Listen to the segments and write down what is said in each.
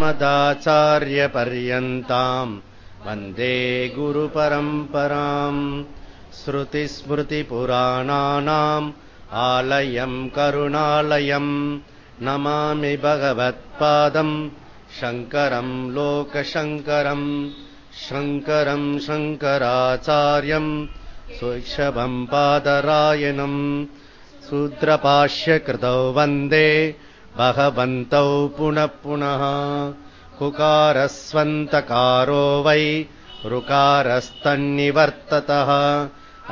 अस्मदाचार्यपर्यन्ताम् वन्दे गुरुपरम्पराम् श्रुतिस्मृतिपुराणानाम् आलयम् करुणालयम् नमामि भगवत्पादम् शङ्करम् लोकशङ्करम् शङ्करम् शङ्कराचार्यम् सुषभम् पादरायणम् शूद्रपाश्यकृतौ वन्दे भगवन्तौ पुनः पुनः। हुकारस्वन्तकारो वै ऋकारस्तन्निवर्ततः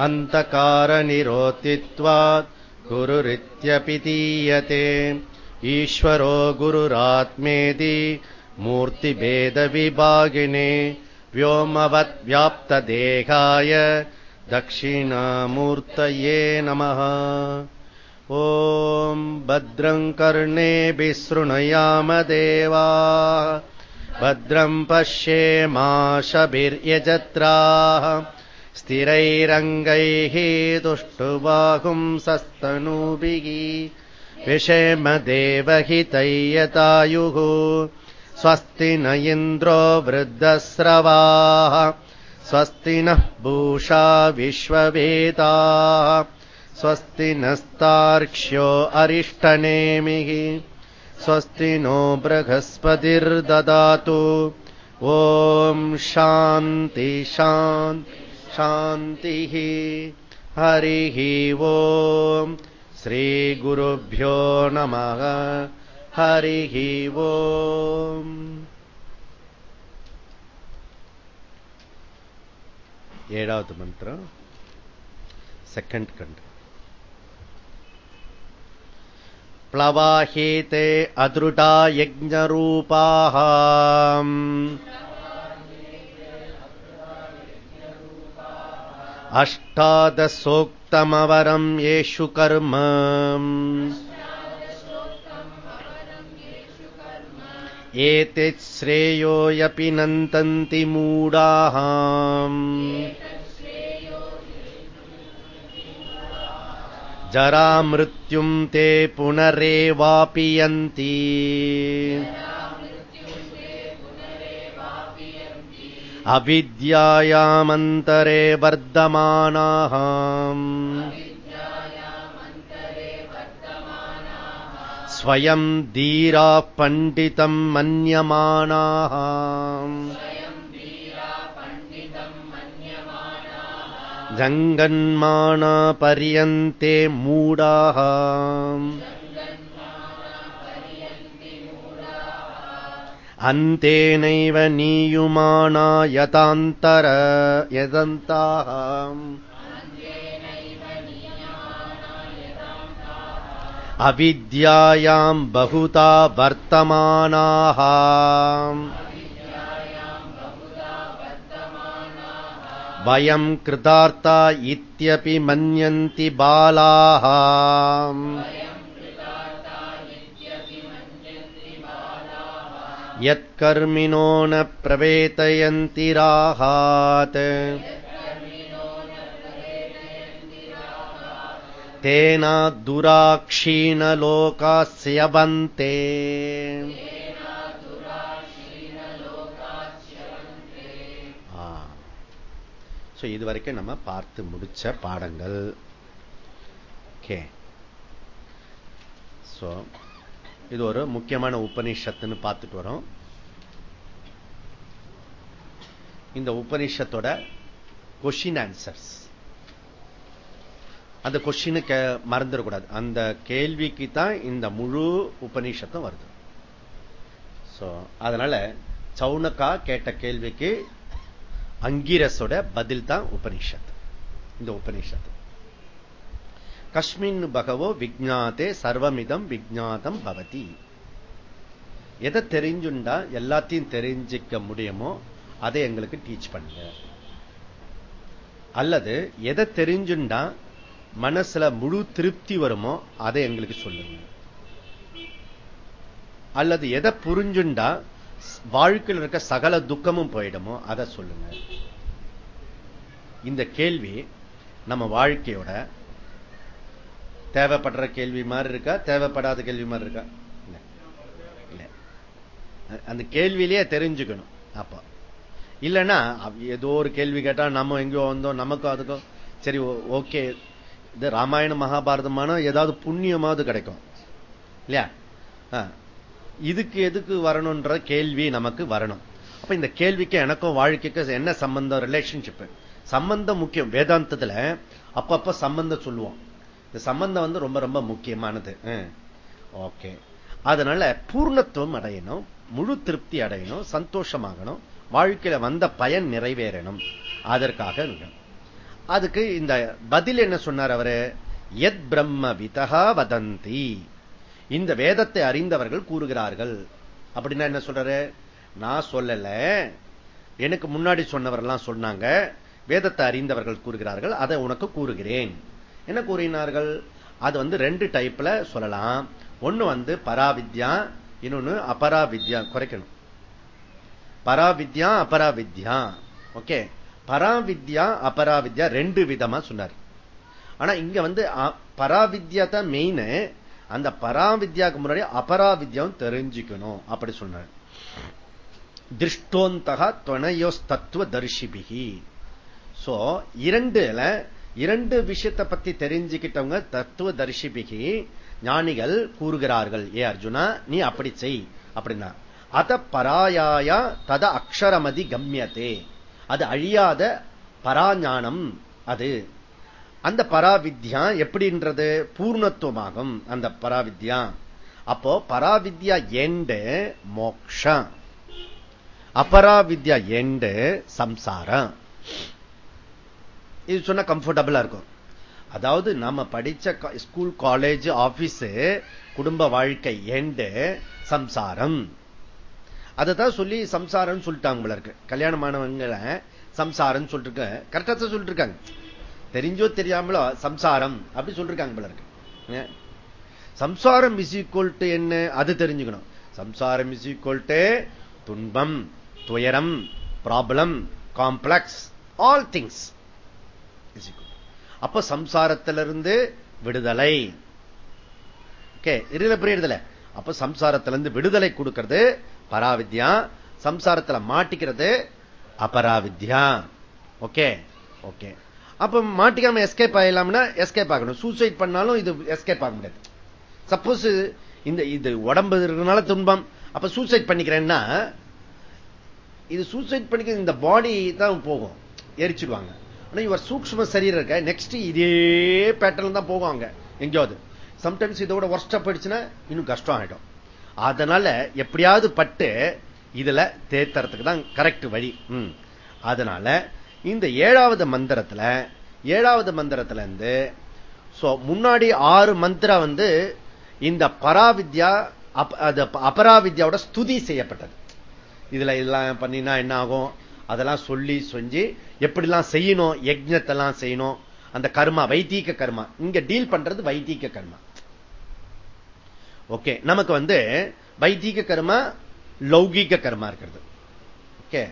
अन्तकारनिरोतित्वात् गुरुरित्यपि दीयते। ईश्वरो गुरुरात्मेति मूर्तिभेदविभागिने व्योमवद्व्याप्तदेहाय दक्षिणामूर्तये नमः ॐ भद्रम् कर्णे विशृणुयाम देवा। भद्रम् पश्येमाशभिर्यजत्राः। स्थिरैरङ्गैः तुष्टुबाहुंसस्तनूभिः विषेमदेवहितैयतायुः स्वस्ति न इन्द्रो वृद्धस्रवाः। स्वस्ति नः पूषा विश्ववेदाः स्वस्ति नस्तार्क्ष्यो अरिष्टनेमिः स्वस्ति नो बृहस्पतिर्ददातु ॐ शान्ति शान्ति शान्तिः हरिः ॐ श्रीगुरुभ्यो नमः हरिः ॐ ஏழாவது மந்திரம் செகண்ட் கண்டு प्लवाहेते अदृटा यज्ञरूपाः अष्टादशोक्तमवरम् येषु कर्म एते श्रेयोऽपि नन्तन्ति मूढाः जरामृत्युम् ते पुनरेवापि यन्ति अविद्यायामन्तरे वर्धमानाः स्वयम् धीराः पण्डितम् मन्यमानाः जङ्गन्माना पर्यन्ते मूढाः अन्तेनैव नीयुमाना यतान्तर यदन्ताः अविद्यायाम् बहुता वर्तमानाः वयम् कृतार्ता इत्यपि मन्यन्ति बालाः यत्कर्मिणो न प्रवेतयन्ति राहात् तेन ஸோ இது வரைக்கும் நம்ம பார்த்து முடிச்ச பாடங்கள். ஓகே ஸோ இது ஒரு முக்கியமான உபநிஷத்துன்னு பார்த்துட்டு வரோம். இந்த உபநிஷத்தோட கொஷின் ஆன்சர்ஸ் அந்த கொஷினுக்கு மறந்துடக்கூடாது அந்த கேள்விக்கு தான் இந்த முழு உபநிஷத்தும் வருது. அதனால சவுனக்கா கேட்ட கேள்விக்கு அங்கிரஸோட பதில் தான் உபனிஷத் இந்த உபனிஷத் கஷ்மின் பகவோ விஜாத்தே சர்வமிதம் விஜாதம் பவதி. எதை தெரிஞ்சுண்டா எல்லாத்தையும் தெரிஞ்சிக்க முடியுமோ அதை எங்களுக்கு டீச் பண்ணுங்க. அல்லது எதை தெரிஞ்சுண்டா மனசுல முழு திருப்தி வருமோ அதை எங்களுக்கு சொல்லுங்க. அல்லது எதை புரிஞ்சுண்டா வாழ்க்கையில் இருக்க சகல துக்கமும் போயிடுமோ அதை சொல்லுங்க. இந்த கேள்வி நம்ம வாழ்க்கையோட தேவைப்படுற கேள்வி மாதிரி இருக்கா தேவைப்படாத கேள்வி மாதிரி இருக்கா? இல்ல. அந்த கேள்வியிலேயே தெரிஞ்சுக்கணும் அப்ப. இல்லைன்னா ஏதோ ஒரு கேள்வி கேட்டா நம்ம எங்கேயோ வந்தோம் நமக்கும் அதுக்கும் சரி ஓகே. இது ராமாயணம் மகாபாரதமான ஏதாவது புண்ணியமாவது கிடைக்கும். இல்லையா? இதுக்கு எதுக்கு வரணும்ன்ற கேள்வி நமக்கு வரணும். அப்ப இந்த கேள்விக்கு எனக்கும் வாழ்க்கைக்கு என்ன சம்பந்தம்? ரிலேஷன்ஷிப் சம்பந்தம் முக்கியம். வேதாந்தத்துல அப்பப்ப சம்பந்தம் சொல்லுவோம். இந்த சம்பந்தம் வந்து ரொம்ப ரொம்ப முக்கியமானது. ஓகே. அதனால பூர்ணத்துவம் அடையணும். முழு திருப்தி அடையணும். சந்தோஷமாகணும். வாழ்க்கையில வந்த பயன் நிறைவேறணும். அதற்காக அதுக்கு இந்த பதில் என்ன சொன்னார் அவரு? எத் பிரம்ம விதகா வதந்தி. இந்த வேதத்தை அறிந்தவர்கள் கூறுகிறார்கள். அப்படின்னா என்ன சொல்றாரு? நான் சொல்லல. எனக்கு முன்னாடி சொன்னவரெல்லாம் சொன்னாங்க. வேதத்தை அறிந்தவர்கள் கூறுகிறார்கள். அதை உனக்கு கூறுகிறேன். என்ன கூறினார்கள்? அது வந்து ரெண்டு டைப்ல சொல்லலாம். ஒண்ணு வந்து பராவித்யா இன்னொன்னு அபராவித்யா குறைக்கணும். பராவித்யா அபராவித்யா. ஓகே. பராவித்யா அபராவித்யா ரெண்டு விதமா சொன்னார். ஆனா இங்க வந்து பராவித்யா தான் மெயின் அந்த பராவித்யாவுக்கு முன்னாடி அபராவித்யாவும் தெரிஞ்சுக்கணும். அப்படி சொன்னார். திருஷ்டோந்தகா துணையோஸ் தத்துவ தர்ஷிபிகி சோ இரண்டுல இரண்டு விஷயத்தை பத்தி தெரிஞ்சுக்கிட்டவங்க தத்துவ தரிசிபிகி ஞானிகள் கூறுகிறார்கள். ஏ அர்ஜுனா நீ அப்படி செய் அப்படின்னா. அத பராயாயா தத அக்ஷரமதி கம்யத்தே அது அழியாத பராஞானம் அது. அந்த பராவித்யா எப்படின்றது? பூர்ணத்துவமாகும் அந்த பராவித்யா. அப்போ பராவித்யா எண்டு மோக்ஷம் அபராவித்யா எண்டு சம்சாரம் இது சொன்னா கம்ஃபர்டபுளா இருக்கும். அதாவது நாம படிச்ச ஸ்கூல் காலேஜ் ஆபீஸ் குடும்ப வாழ்க்கை எண்டு சம்சாரம். தான் சொல்லி சம்சாரம் சொல்லிட்டாங்க இருக்கு. கல்யாணமானவங்களை சம்சாரம் சொல்லிட்டு கரெக்டா சொல்லிட்டு இருக்காங்க. தெரிஞ்சோ தெரியாமலோ சம்சாரம் அப்படி சொல்லிருக்காங்க போல இருக்கு. சம்சாரம் இஸ் ஈக்குவல் டு என்ன? அது தெரிஞ்சுக்கணும். சம்சாரம் இஸ் ஈக்குவல் டு துன்பம் துயரம் ப்ராப்ளம் காம்ப்ளெக்ஸ் ஆல் திங்ஸ் அப்ப சம்சாரத்திலிருந்து விடுதலை. புரியுறதுல அப்ப சம்சாரத்திலிருந்து விடுதலை கொடுக்கிறது பராவித்யா. சம்சாரத்தில் மாட்டிக்கிறது அபராவித்யா. ஓகே ஓகே அப்ப மாட்டிக்காம எஸ்கேப் ஆகலாம்னா எஸ்கேப் ஆகணும். சூசைட் பண்ணாலும் இது எஸ்கேப் ஆக முடியாது. சப்போஸ் இந்த இது உடம்பு இருக்கிறதுனால துன்பம். அப்ப சூசைட் பண்ணிக்கிறேன்னா இது சூசைட் பண்ணிக்க இந்த பாடி தான் போகும். எரிச்சிடுவாங்க ஆனா இவர் சூக்ம சரீரம் இருக்க நெக்ஸ்ட் இதே பேட்டர்ன் தான் போகும் அங்க எங்கேயாவது. சம்டைம்ஸ் இதோட ஒர்ஸ்டா போயிடுச்சுன்னா இன்னும் கஷ்டம் ஆயிடும். அதனால எப்படியாவது பட்டு இதுல தேத்துறதுக்கு தான் கரெக்ட் வழி. அதனால இந்த ஏழாவது மந்திரத்துல ஏழாவது மந்திரத்துல இருந்து முன்னாடி ஆறு மந்திரம் வந்து இந்த பராவித்யா அபராவித்யாவோட ஸ்துதி செய்யப்பட்டது. இதுல இதெல்லாம் பண்ணினா என்ன ஆகும் அதெல்லாம் சொல்லி செஞ்சு எப்படிலாம் செய்யணும்? யஜ்னத்தெல்லாம் செய்யணும். அந்த கர்மா வைத்தீக கர்மா. இங்க டீல் பண்றது வைத்தீக கர்மா. ஓகே நமக்கு வந்து வைத்தீக கர்மா லௌகீக கர்மா இருக்கிறது. ஓகே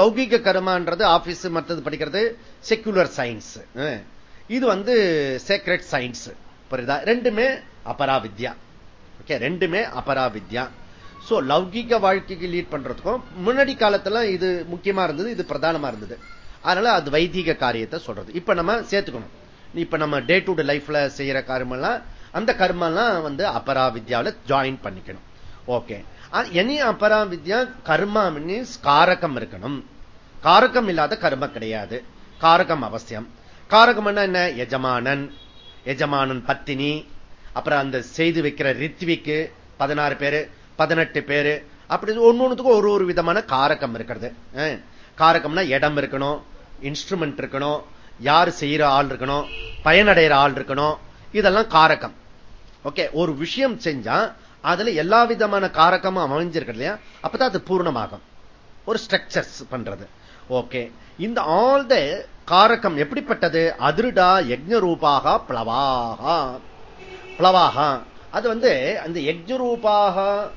லௌகீக கர்மான்றது ஆபீஸ் மற்றது படிக்கிறது செக்குலர் சயின்ஸ் இது வந்து சேக்ரெட் சயின்ஸ் புரியுதா? ரெண்டுமே அபராவித்யா. ஓகே ரெண்டுமே அபராவித்யா. சோ லௌகிக வாழ்க்கைக்கு லீட் பண்றதுக்கும் முன்னாடி காலத்துல இது முக்கியமா இருந்தது இது பிரதானமா இருந்தது. அதனால அது வைதிக காரியத்தை சொல்றது. இப்ப நம்ம சேர்த்துக்கணும். இப்ப நம்ம டே டு டே லைஃப்ல செய்யற கர்மெல்லாம் அந்த கர்மெல்லாம் வந்து அபரா வித்யாவில ஜாயின் பண்ணிக்கணும். ஓகே எனி அப்பரா வித்யா கர்மா மீன்ஸ் காரகம் இருக்கணும். காரகம் இல்லாத கர்ம கிடையாது. காரகம் அவசியம். காரகம் என்ன? எஜமானன். எஜமானன் பத்தினி. அப்புறம் அந்த செய்து வைக்கிற ரித்விக்கு பதினாறு பேரு பதினெட்டு பேரு. அப்படி ஒன்னொன்னுக்கும் ஒரு ஒரு விதமான காரகம் இருக்கிறது. காரகம்னா இடம் இருக்கணும் இன்ஸ்ட்ருமெண்ட் இருக்கணும் யார் செய்யற ஆள் இருக்கணும் பயனடைகிற ஆள் இருக்கணும். இதெல்லாம் காரகம். ஓகே ஒரு விஷயம் செஞ்சா அதுல எல்லா விதமான காரகமும் அமைஞ்சிருக்கு இல்லையா? அப்பதான் அது பூர்ணமாகும். ஒரு ஸ்ட்ரக்சர்ஸ் பண்றது. ஓகே இந்த ஆல் த காரகம் எப்படிப்பட்டது? அதிருடா யஜ்ஞ ரூபாக பிளவாக. அது வந்து அந்த யஜ்ஞ ரூபாக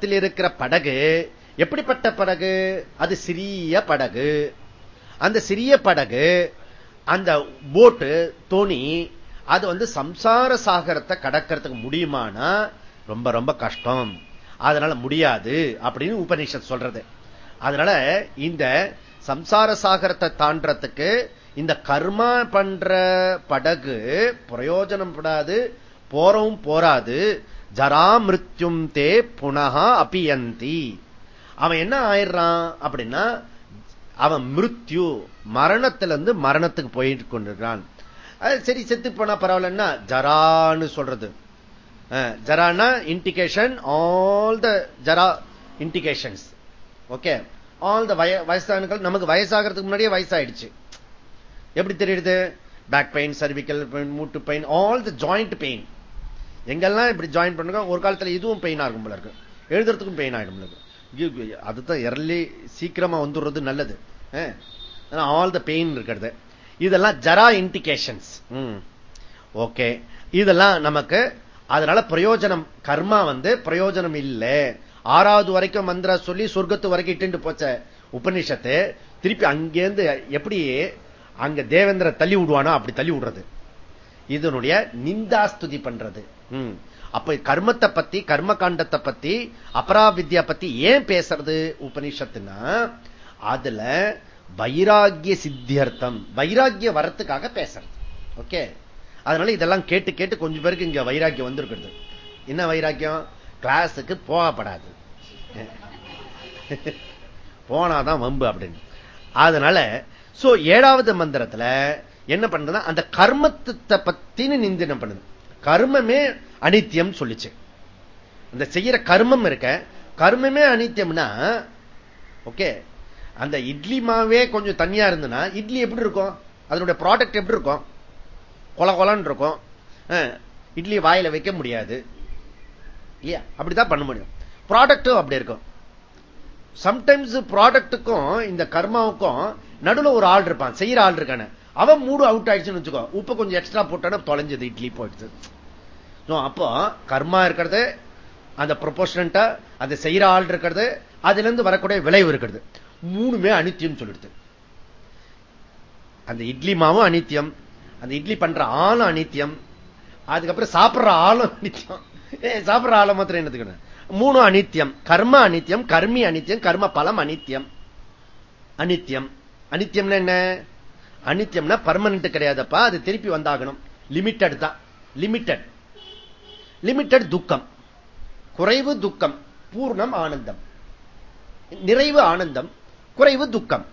இருக்கிற படகு எப்படிப்பட்ட படகு? அது சிறிய படகு. அந்த சிறிய படகு அந்த போட்டு தோணி அது வந்து சம்சார சாகரத்தை கடக்கிறதுக்கு முடியுமானா ரொம்ப ரொம்ப கஷ்டம். அதனால முடியாது அப்படின்னு உபநிஷத் சொல்றது. அதனால இந்த சம்சார சாகரத்தை தாண்டறதுக்கு இந்த கர்மா பண்ற படகு பிரயோஜனம் படாது போறவும் போராது ஜரா மிருத்யும் தே புனகா அபியந்தி. அவன் என்ன ஆயிடுறான் அப்படின்னா அவன் மிருத்யு மரணத்திலிருந்து மரணத்துக்கு போயிட்டு கொண்டிருக்கிறான். சரி செத்து போனா பரவாயில்லன்னா ஜரான்னு சொல்றது. ஜரானா இண்டிகேஷன் ஆல் த ஜரா இண்டிகேஷன்ஸ் ஓகே ஆல் த வயசானங்கள் நமக்கு வயசாகிறதுக்கு முன்னாடியே வயசாயிடுச்சு. எப்படி தெரியுது? பேக் பெயின் சர்விக்கல் பெயின் மூட்டு pain all the joint pain எங்கெல்லாம் இப்படி ஜாயின் பண்ணுங்க ஒரு காலத்தில் இதுவும் பெயின் ஆகும் போல இருக்கு. எழுதுறதுக்கும் பெயின் ஆயிடும் அதுதான் எர்லி சீக்கிரமா வந்துடுறது நல்லது. ஆல் த பெயின் இருக்கிறது. இதெல்லாம் ஜரா இண்டிகேஷன்ஸ் ஓகே இதெல்லாம் நமக்கு அதனால பிரயோஜனம் கர்மா வந்து பிரயோஜனம் இல்லை. ஆறாவது வரைக்கும் மந்திர சொல்லி சொர்க்கத்து வரைக்கும் இட்டு போச்ச உபநிஷத்து திருப்பி அங்கேருந்து எப்படி அங்க தேவேந்திர தள்ளி விடுவானோ அப்படி தள்ளி விடுறது. இதனுடைய நிந்தாஸ்துதி பண்றது. அப்ப கர்மத்தை பத்தி கர்ம காண்டத்தை பத்தி அபராவித்யா பத்தி ஏன் பேசுறது உபனிஷத்துனா அதுல வைராகிய சித்தியர்த்தம் வைராகிய வரத்துக்காக பேசுறது. ஓகே? அதனால இதெல்லாம் கேட்டு கேட்டு கொஞ்சம் பேருக்கு இங்க வைராக்கியம் வந்திருக்கிறது. என்ன வைராக்கியம்? கிளாஸுக்கு போகப்படாது. போனாதான் வம்பு அப்படின்னு. அதனால சோ ஏழாவது மந்திரத்துல என்ன பண்றது அந்த கர்மத்தை பத்தின்னு நிந்தனம் பண்ணுது. கர்மமே அனித்தியம் சொல்லிச்சு. அந்த செய்யற கர்மம் இருக்க கர்மமே அனித்தியம்னா ஓகே அந்த இட்லி மாவே கொஞ்சம் தனியா இருந்ததுன்னா இட்லி எப்படி இருக்கும்? அதனுடைய ப்ராடக்ட் எப்படி இருக்கும்? கொல கொலன்னு இருக்கும் இட்லி வாயில வைக்க முடியாது. இல்லையா? அப்படிதான் பண்ண முடியும். ப்ராடக்டும் அப்படி இருக்கும். சம்டைம்ஸ் ப்ராடக்டுக்கும் இந்த கர்மாவுக்கும் நடுவில் ஒரு ஆள் இருப்பான். செய்யற ஆள் இருக்கான. அவன் மூடு அவுட் ஆயிடுச்சுன்னு வச்சுக்கோ. உப்பு கொஞ்சம் எக்ஸ்ட்ரா போட்டான தொலைஞ்சது இட்லி போயிடுச்சு. அப்போ கர்மா இருக்கிறது அந்த ப்ரொபோஷனண்டா அதை செய்யற ஆள் இருக்கிறது அதுல இருந்து வரக்கூடிய விளைவு இருக்கிறது. மூணுமே அனித்தியம் சொல்லிடுது. அந்த இட்லி மாவும் அனித்தியம். அந்த இட்லி பண்ற ஆளும் அனித்தியம் அதுக்கப்புறம் சாப்பிடுற ஆளும் அனித்தியம் சாப்பிடுற ஆளும் மாத்திரம் என்னத்துக்கணும் மூணு அனித்தியம் கர்ம அனித்தியம் கர்மி அனித்தியம் கர்ம பலம் அனித்தியம் அனித்தியம் அனித்தியம்னா என்ன? அனித்தியம்னா பர்மனன்ட் கிடையாதப்பா அது திருப்பி வந்தாகணும். லிமிட்டட் தான். லிமிட்டட் லிமிட்டட் துக்கம். குறைவு துக்கம். பூர்ணம் ஆனந்தம். நிறைவு ஆனந்தம். குறைவு துக்கம்.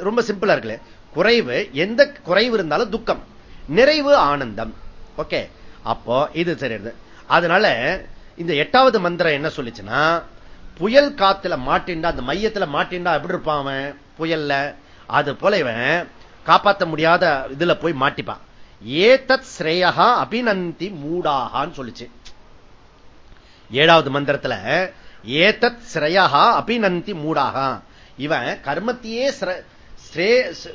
ரொம்ப சிம்பிளா இருக்குல்ல. குறைவு எந்த குறைவு இருந்தாலும் துக்கம். நிறைவு ஆனந்தம். ஓகே. அப்போ இது சரி அதனால இந்த எட்டாவது மந்திரம் என்ன சொல்லிச்சுன்னா புயல் காத்துல மாட்டிண்டா அந்த மையத்துல மாட்டிண்டா எப்படி இருப்பான் அவன்? புயல்ல. அது போல இவன் காப்பாற்ற முடியாத இதுல போய் மாட்டிப்பான். ஏதத் ஸ்ரேயா அபிநந்தி மூடாகான்னு சொல்லிச்சு. ஏழாவது மந்திரத்துல ஏதத் ஸ்ரேயா அபிநந்தி மூடாகா இவன் கர்மத்தையே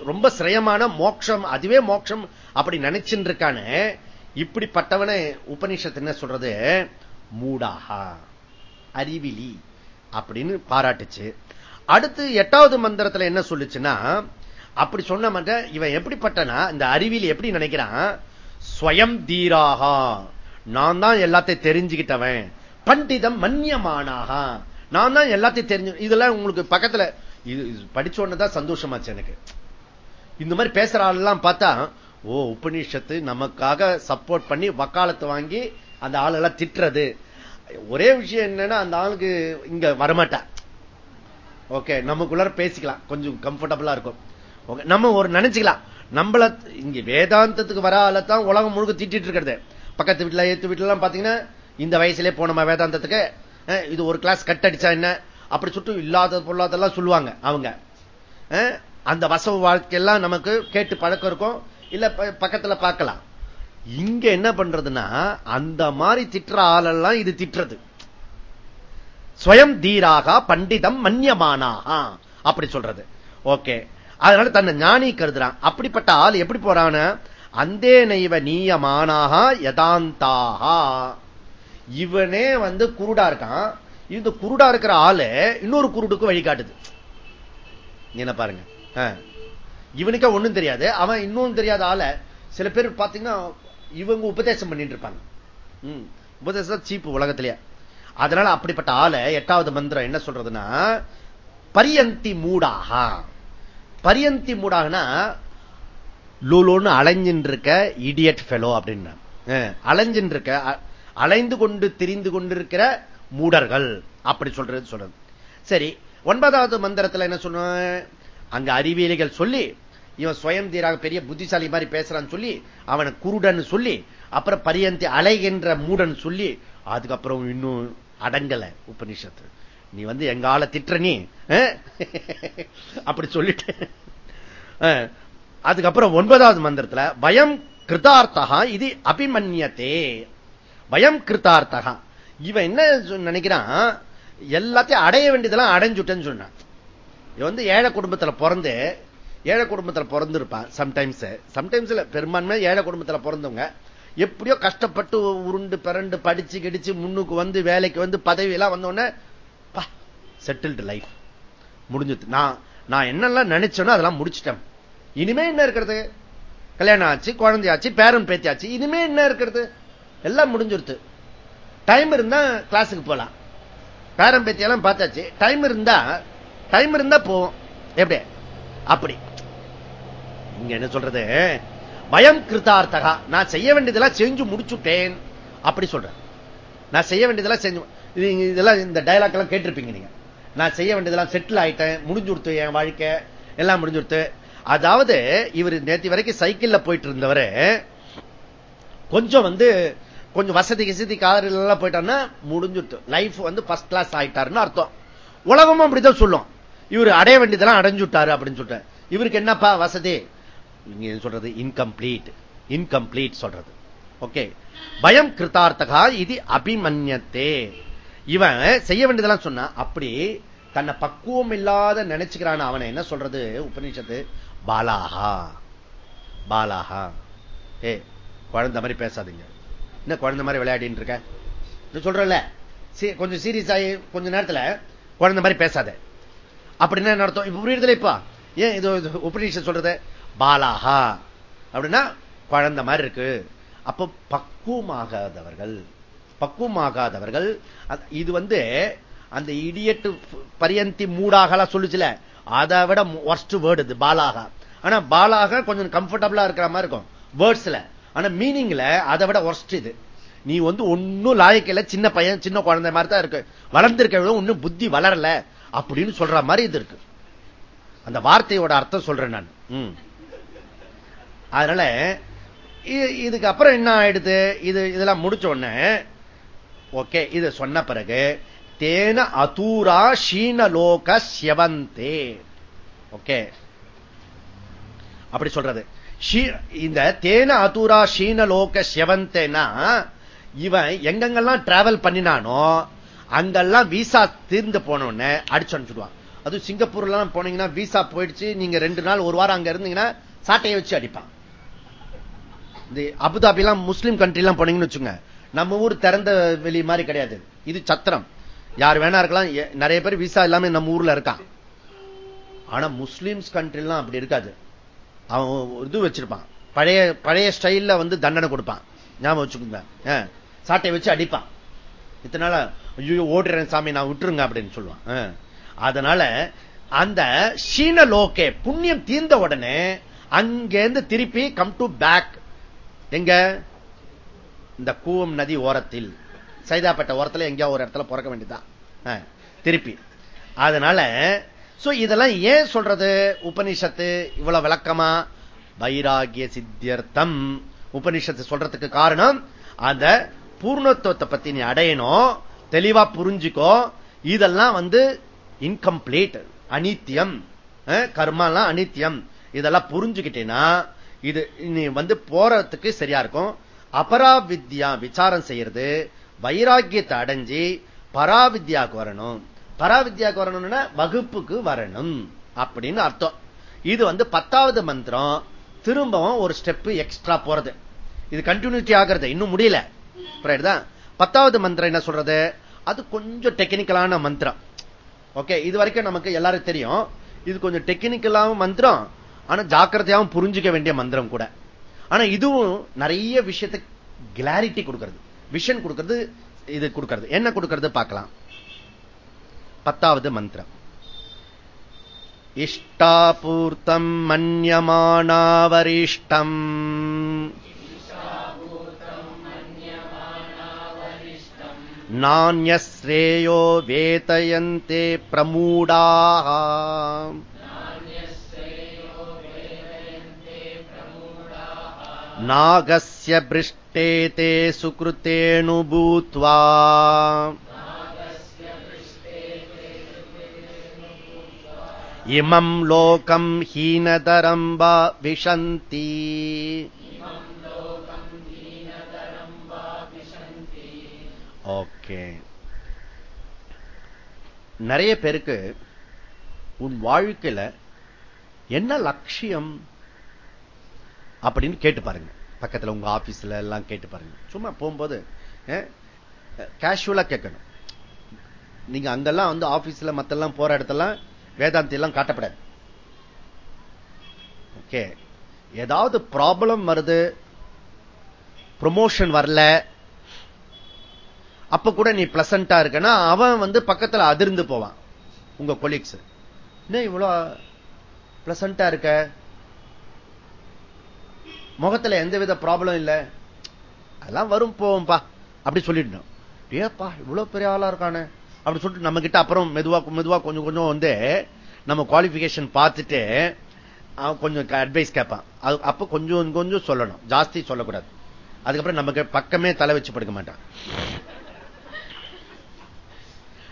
ரொம்ப சிரயமான மோட்சம் அதுவே மோட்சம் அப்படி நினைச்சுட்டு இருக்கான இப்படிப்பட்டவனை உபனிஷத்து என்ன சொல்றது? மூடாகா அறிவிலி அப்படின்னு பாராட்டுச்சு. அடுத்து எட்டாவது மந்திரத்துல என்ன சொல்லுச்சுன்னா அப்படி சொன்ன மாதிரி இவன் எப்படிப்பட்டனா இந்த அறிவியல் எப்படி நினைக்கிறான்? ஸ்வயம் தீராகா நான் தான் எல்லாத்தையும் தெரிஞ்சுக்கிட்டவன். பண்டிதம் மன்யமானாகா நான் தான் எல்லாத்தையும் தெரிஞ்சு இதெல்லாம் உங்களுக்கு பக்கத்துல இது படிச்ச உடனேதான் சந்தோஷமாச்சு எனக்கு. இந்த மாதிரி பேசுற ஆள் பார்த்தா ஓ உபநிஷத்து நமக்காக சப்போர்ட் பண்ணி வக்காலத்தை வாங்கி அந்த ஆளெல்லாம் திட்டுறது. ஒரே விஷயம் என்னன்னா அந்த ஆளுக்கு இங்க வரமாட்டேன் ஓகே நமக்குள்ளார பேசிக்கலாம். கொஞ்சம் கம்ஃபர்டபுளா இருக்கும். நம்ம ஒரு நினைச்சுக்கலாம். நம்மள இங்க வேதாந்தத்துக்கு வர ஆளத்தான் உலகம் முழுக்க திட்டிட்டு இருக்கிறது. பக்கத்து வீட்டுல ஏத்து வீட்டுல எல்லாம் பாத்தீங்கன்னா இந்த வயசுலேயே போனோமா வேதாந்தத்துக்கு? இது ஒரு கிளாஸ் கட் அடிச்சா என்ன? அப்படி சுட்டு இல்லாத பொருளாதெல்லாம் சொல்லுவாங்க அவங்க. அந்த வசவு வாழ்க்கையெல்லாம் நமக்கு கேட்டு பழக்கம் இருக்கும். இல்ல பக்கத்துல பார்க்கலாம். இங்க என்ன பண்றதுன்னா அந்த மாதிரி திட்டுற ஆளெல்லாம் இது திட்டுறது. ஸ்வயம் தீராக பண்டிதம் மன்யமானாக அப்படி சொல்றது. ஓகே. அதனால தன்னை ஞானி கருதுறான். அப்படிப்பட்ட ஆள் எப்படி போறான அந்தே நைவ நீயமானாக யதாந்தாகா இவனே வந்து குருடா இருக்கான். இந்த குருடா இருக்கிற ஆளு இன்னொரு குருடுக்கு வழிகாட்டுது. என்ன பாருங்க. இவனுக்கே ஒண்ணும் தெரியாது. அவன் இன்னும் தெரியாத ஆள சில பேர் பாத்தீங்கன்னா இவங்க உபதேசம் பண்ணிட்டு இருப்பாங்க. உபதேசம் சீப்பு உலகத்திலேயே. அதனால அப்படிப்பட்ட ஆளை எட்டாவது மந்திரம் என்ன சொல்றதுன்னா பரியந்தி மூடாகா. பரியந்தி மூடாகனா லூலோன்னு அலைஞ்சின்னு இருக்க இடியட் ஃபெலோ அப்படின்னா அலைஞ்சின்னு இருக்க அலைந்து கொண்டு திரிந்து கொண்டிருக்கிற மூடர்கள். அப்படி சொல்றது சொல்றது. சரி ஒன்பதாவது மந்திரத்தில் என்ன சொன்ன? அங்க அறிவியலிகள் சொல்லி இவன் சுயம் தீராக பெரிய புத்திசாலி மாதிரி பேசுறான்னு சொல்லி அவனை குருடன் சொல்லி அப்புறம் பரியந்தி அலைகின்ற மூடன் சொல்லி அதுக்கப்புறம் இன்னும் அடங்கல உபனிஷத்து நீ வந்து எங்கால திட்டுற நீ அப்படி சொல்லிட்டு. அதுக்கப்புறம் ஒன்பதாவது மந்திரத்துல பயம் கிருதார்த்தகா இது அபிமன்யத்தே. பயம் கிருத்தார்த்தகா இவன் என்ன நினைக்கிறான்? எல்லாத்தையும் அடைய வேண்டியதெல்லாம் அடைஞ்சுட்டேன்னு சொன்னான். இவன் வந்து ஏழை குடும்பத்துல பிறந்து ஏழை குடும்பத்துல பிறந்திருப்பான் சம்டைம்ஸ் சம்டைம்ஸ்ல பெரும்பான்மை ஏழை குடும்பத்துல பிறந்தவங்க எப்படியோ கஷ்டப்பட்டு உருண்டு பிறண்டு படிச்சு கிடிச்சு முன்னுக்கு வந்து வேலைக்கு வந்து பதவியெல்லாம் வந்தோடனே செட்டில்டு லைஃப் முடிஞ்சது. நான் நான் என்னெல்லாம் நினைச்சேனோ அதெல்லாம் முடிச்சிட்டேன். இனிமே என்ன இருக்கிறது? கல்யாணம் ஆச்சு குழந்தையாச்சு பேரன் பேத்தியாச்சு இனிமே என்ன இருக்கிறது? எல்லாம் முடிஞ்சிருது டைம் இருந்தா கிளாஸுக்கு போலாம். பேரம் பேத்தியெல்லாம் பார்த்தாச்சு. டைம் இருந்தா டைம் இருந்தா போவோம். எப்படி? அப்படி. இங்க என்ன சொல்றது? பயம் கிருத்தார்த்தகா நான் செய்ய வேண்டியதெல்லாம் செஞ்சு முடிச்சுட்டேன். அப்படி சொல்றேன். நான் செய்ய வேண்டியதெல்லாம் செஞ்சு இதெல்லாம் இந்த டைலாக் எல்லாம் கேட்டிருப்பீங்க நீங்க. நான் செய்ய வேண்டியதெல்லாம் செட்டில் ஆயிட்டேன். முடிஞ்சு கொடுத்து என் வாழ்க்கை எல்லாம் முடிஞ்சு கொடுத்து. அதாவது இவர் நேற்று வரைக்கும் சைக்கிள்ல போயிட்டு இருந்தவர் கொஞ்சம் வந்து கொஞ்சம் வசதி கசதி கார் போயிட்டாருன்னா முடிஞ்சுட்டு. லைஃப் வந்து ஃபர்ஸ்ட் கிளாஸ் ஆயிட்டாருன்னு அர்த்தம். உலகமும் அப்படிதான் சொல்லும். இவர் அடைய வேண்டியதெல்லாம் அடைஞ்சுட்டாரு அப்படின்னு சொல்லிட்டு. இவருக்கு என்னப்பா வசதி? இங்க சொல்றது இன்கம்ப்ளீட் இன்கம்ப்ளீட் சொல்றது. ஓகே பயம் கிருத்தார்த்தகா இது அபிமன்யத்தே. இவன் செய்ய வேண்டியதெல்லாம் சொன்னா அப்படி தன்னை பக்குவம் இல்லாத நினைச்சுக்கிறான். அவனை என்ன சொல்றது? உபநிஷத்து. பாலாஹா பாலாஹா ஏ குழந்தை மாதிரி பேசாதீங்க. என்ன குழந்தை மாதிரி விளையாடின்னு இருக்க. சொல்றல கொஞ்சம் சீரியஸ் ஆகி கொஞ்ச நேரத்துல குழந்தை மாதிரி பேசாத. அப்படின்னா என்ன அர்த்தம் இப்ப புரியுறதுல இப்ப? ஏன் இது உபநிஷம் சொல்றது? பாலாகா. அப்படின்னா குழந்தை மாதிரி இருக்கு. அப்ப பக்குவமாகாதவர்கள் பக்குவமாகாதவர்கள் இது வந்து அந்த இடியட்டு பரியந்தி மூடாகலாம் சொல்லுச்சுல அதை விட ஒர்ஸ்ட் வேர்டு இது பாலாகா. ஆனா பாலாக கொஞ்சம் கம்ஃபர்டபுளா இருக்கிற மாதிரி இருக்கும். வேர்ட்ஸ்ல ஆனா மீனிங்ல அதை விட ஒர்ஸ்ட் இது. நீ வந்து ஒன்னும் லாயக்கில சின்ன பையன் சின்ன குழந்தை மாதிரி தான் இருக்கு. வளர்ந்திருக்க ஒன்னும் புத்தி வளரல அப்படின்னு சொல்ற மாதிரி இது இருக்கு. அந்த வார்த்தையோட அர்த்தம் சொல்றேன் நான். அதனால இதுக்கு அப்புறம் என்ன ஆயிடுது? இது இதெல்லாம் முடிச்ச உடனே ஓகே இது சொன்ன பிறகு தேன அதூரா ஷீனலோக சிவந்தே ஓகே. அப்படி சொல்றது. இந்த தேன அதூரா ஷீனலோக செவந்தேனா இவன் எங்கெங்கெல்லாம் டிராவல் பண்ணினானோ அங்கெல்லாம் விசா தீர்ந்து போனோன்னு அடிச்சு அனுப்பிச்சுடுவான். அதுவும் சிங்கப்பூர்லாம் போனீங்கன்னா விசா போயிடுச்சு நீங்க ரெண்டு நாள் ஒரு வாரம் அங்க இருந்தீங்கன்னா சாட்டையை வச்சு அடிப்பான். இந்த அபுதாபி எல்லாம் முஸ்லீம் கண்ட்ரி எல்லாம் போனீங்கன்னு வச்சுங்க நம்ம ஊர் திறந்த வெளி மாதிரி கிடையாது. இது சத்திரம். யார் வேணா இருக்கலாம் நிறைய பேர் விசா எல்லாமே நம்ம ஊர்ல இருக்கான். ஆனா முஸ்லீம்ஸ் கண்ட்ரிலாம் அப்படி இருக்காது. அவன் இது வச்சிருப்பான். பழைய பழைய ஸ்டைல்ல வந்து தண்டனை கொடுப்பான். ஞாபகம் வச்சுக்கோங்க. சாட்டை வச்சு அடிப்பான். இத்தனால ஐயோ ஓடுறேன் சாமி நான் விட்டுருங்க அப்படின்னு சொல்லுவான். அதனால அந்த சீன லோகே புண்ணியம் தீர்ந்த உடனே அங்கேருந்து திருப்பி கம் டு பேக் எங்க? இந்த கூவம் நதி ஓரத்தில். சைதாப்பட்ட ஓரத்தில் எங்கேயா ஒரு இடத்துல பிறக்க வேண்டியதான் திருப்பி. அதனால இதெல்லாம் ஏன் சொல்றது? உபனிஷத்து இவ்வளவு விளக்கமா? வைராகிய சித்தியர்த்தம். உபனிஷத்து சொல்றதுக்கு காரணம் அந்த பூர்ணத்துவத்தை பத்தி நீ அடையணும் தெளிவா புரிஞ்சுக்கோ. இதெல்லாம் வந்து இன்கம்ப்ளீட் அனித்தியம். கர்மாலாம் அனித்தியம். இதெல்லாம் புரிஞ்சுக்கிட்டேன்னா இது நீ வந்து போறதுக்கு சரியா இருக்கும். அபராவித்யா விசாரம் செய்யறது வைராக்கியத்தை அடைஞ்சு பராவித்யாவுக்கு வரணும். பராவித்யாவுக்கு வரணும்னா வகுப்புக்கு வரணும் அப்படின்னு அர்த்தம். இது வந்து பத்தாவது மந்திரம். திரும்பவும் ஒரு ஸ்டெப் எக்ஸ்ட்ரா போறது. இது கண்டினியூட்டி ஆகிறது. இன்னும் முடியல. பத்தாவது மந்திரம் என்ன சொல்றது? அது கொஞ்சம் டெக்னிக்கலான மந்திரம். ஓகே இது வரைக்கும் நமக்கு எல்லாரும் தெரியும். இது கொஞ்சம் டெக்னிக்கலாவும் மந்திரம். ஆனா ஜாக்கிரதையாவும் புரிஞ்சுக்க வேண்டிய மந்திரம் கூட. ஆனா இதுவும் நிறைய விஷயத்தை கிளாரிட்டி கொடுக்கிறது. விஷன் கொடுக்கிறது இது கொடுக்கிறது. என்ன கொடுக்கிறது பார்க்கலாம். பத்தாவது மந்திரம் இஷ்டாபூர்த்தம் மன்யமானாவரிஷ்டம் நானியஸ்ரேயோ வேதயந்தே பிரமூடாக नागस्य पृष्ठे ते सुकृतेऽनु भूत्वा इमम् लोकम् हीनतरम् वा विशन्ति ஓகே நிறைய பேருக்கு உன் வாழ்க்கையில என்ன லட்சியம் அப்படின்னு கேட்டு பாருங்க பக்கத்துல உங்க ஆபீஸ்ல எல்லாம் கேட்டு பாருங்க சும்மா போகும்போது கேஷுவலா கேட்கணும் நீங்க அங்கெல்லாம் வந்து ஆபீஸ்ல மத்தெல்லாம் போற இடத்தெல்லாம் வேதாந்தி எல்லாம் காட்டப்படாது. ஓகே ஏதாவது ப்ராப்ளம் வருது ப்ரொமோஷன் வரல அப்ப கூட நீ பிளசண்டா இருக்கனா அவன் வந்து பக்கத்துல அதிர்ந்து போவான். உங்க கொலீக்ஸ் என்ன இவ்வளவு பிளசண்டா இருக்க? முகத்துல எந்தவித ப்ராப்ளம் இல்ல. அதெல்லாம் வரும் போவோம்பா அப்படி சொல்லிடணும். ஏப்பா இவ்வளவு பெரிய ஆளா இருக்கானே. அப்படி சொல்லிட்டு நம்ம கிட்ட அப்புறம் மெதுவா மெதுவா கொஞ்சம் கொஞ்சம் வந்து நம்ம குவாலிபிகேஷன் பார்த்துட்டு அவன் கொஞ்சம் அட்வைஸ் கேட்பான். அது அப்ப கொஞ்சம் கொஞ்சம் சொல்லணும். ஜாஸ்தி சொல்லக்கூடாது. அதுக்கப்புறம் நமக்கு பக்கமே தலை வச்சு படுக்க மாட்டான்.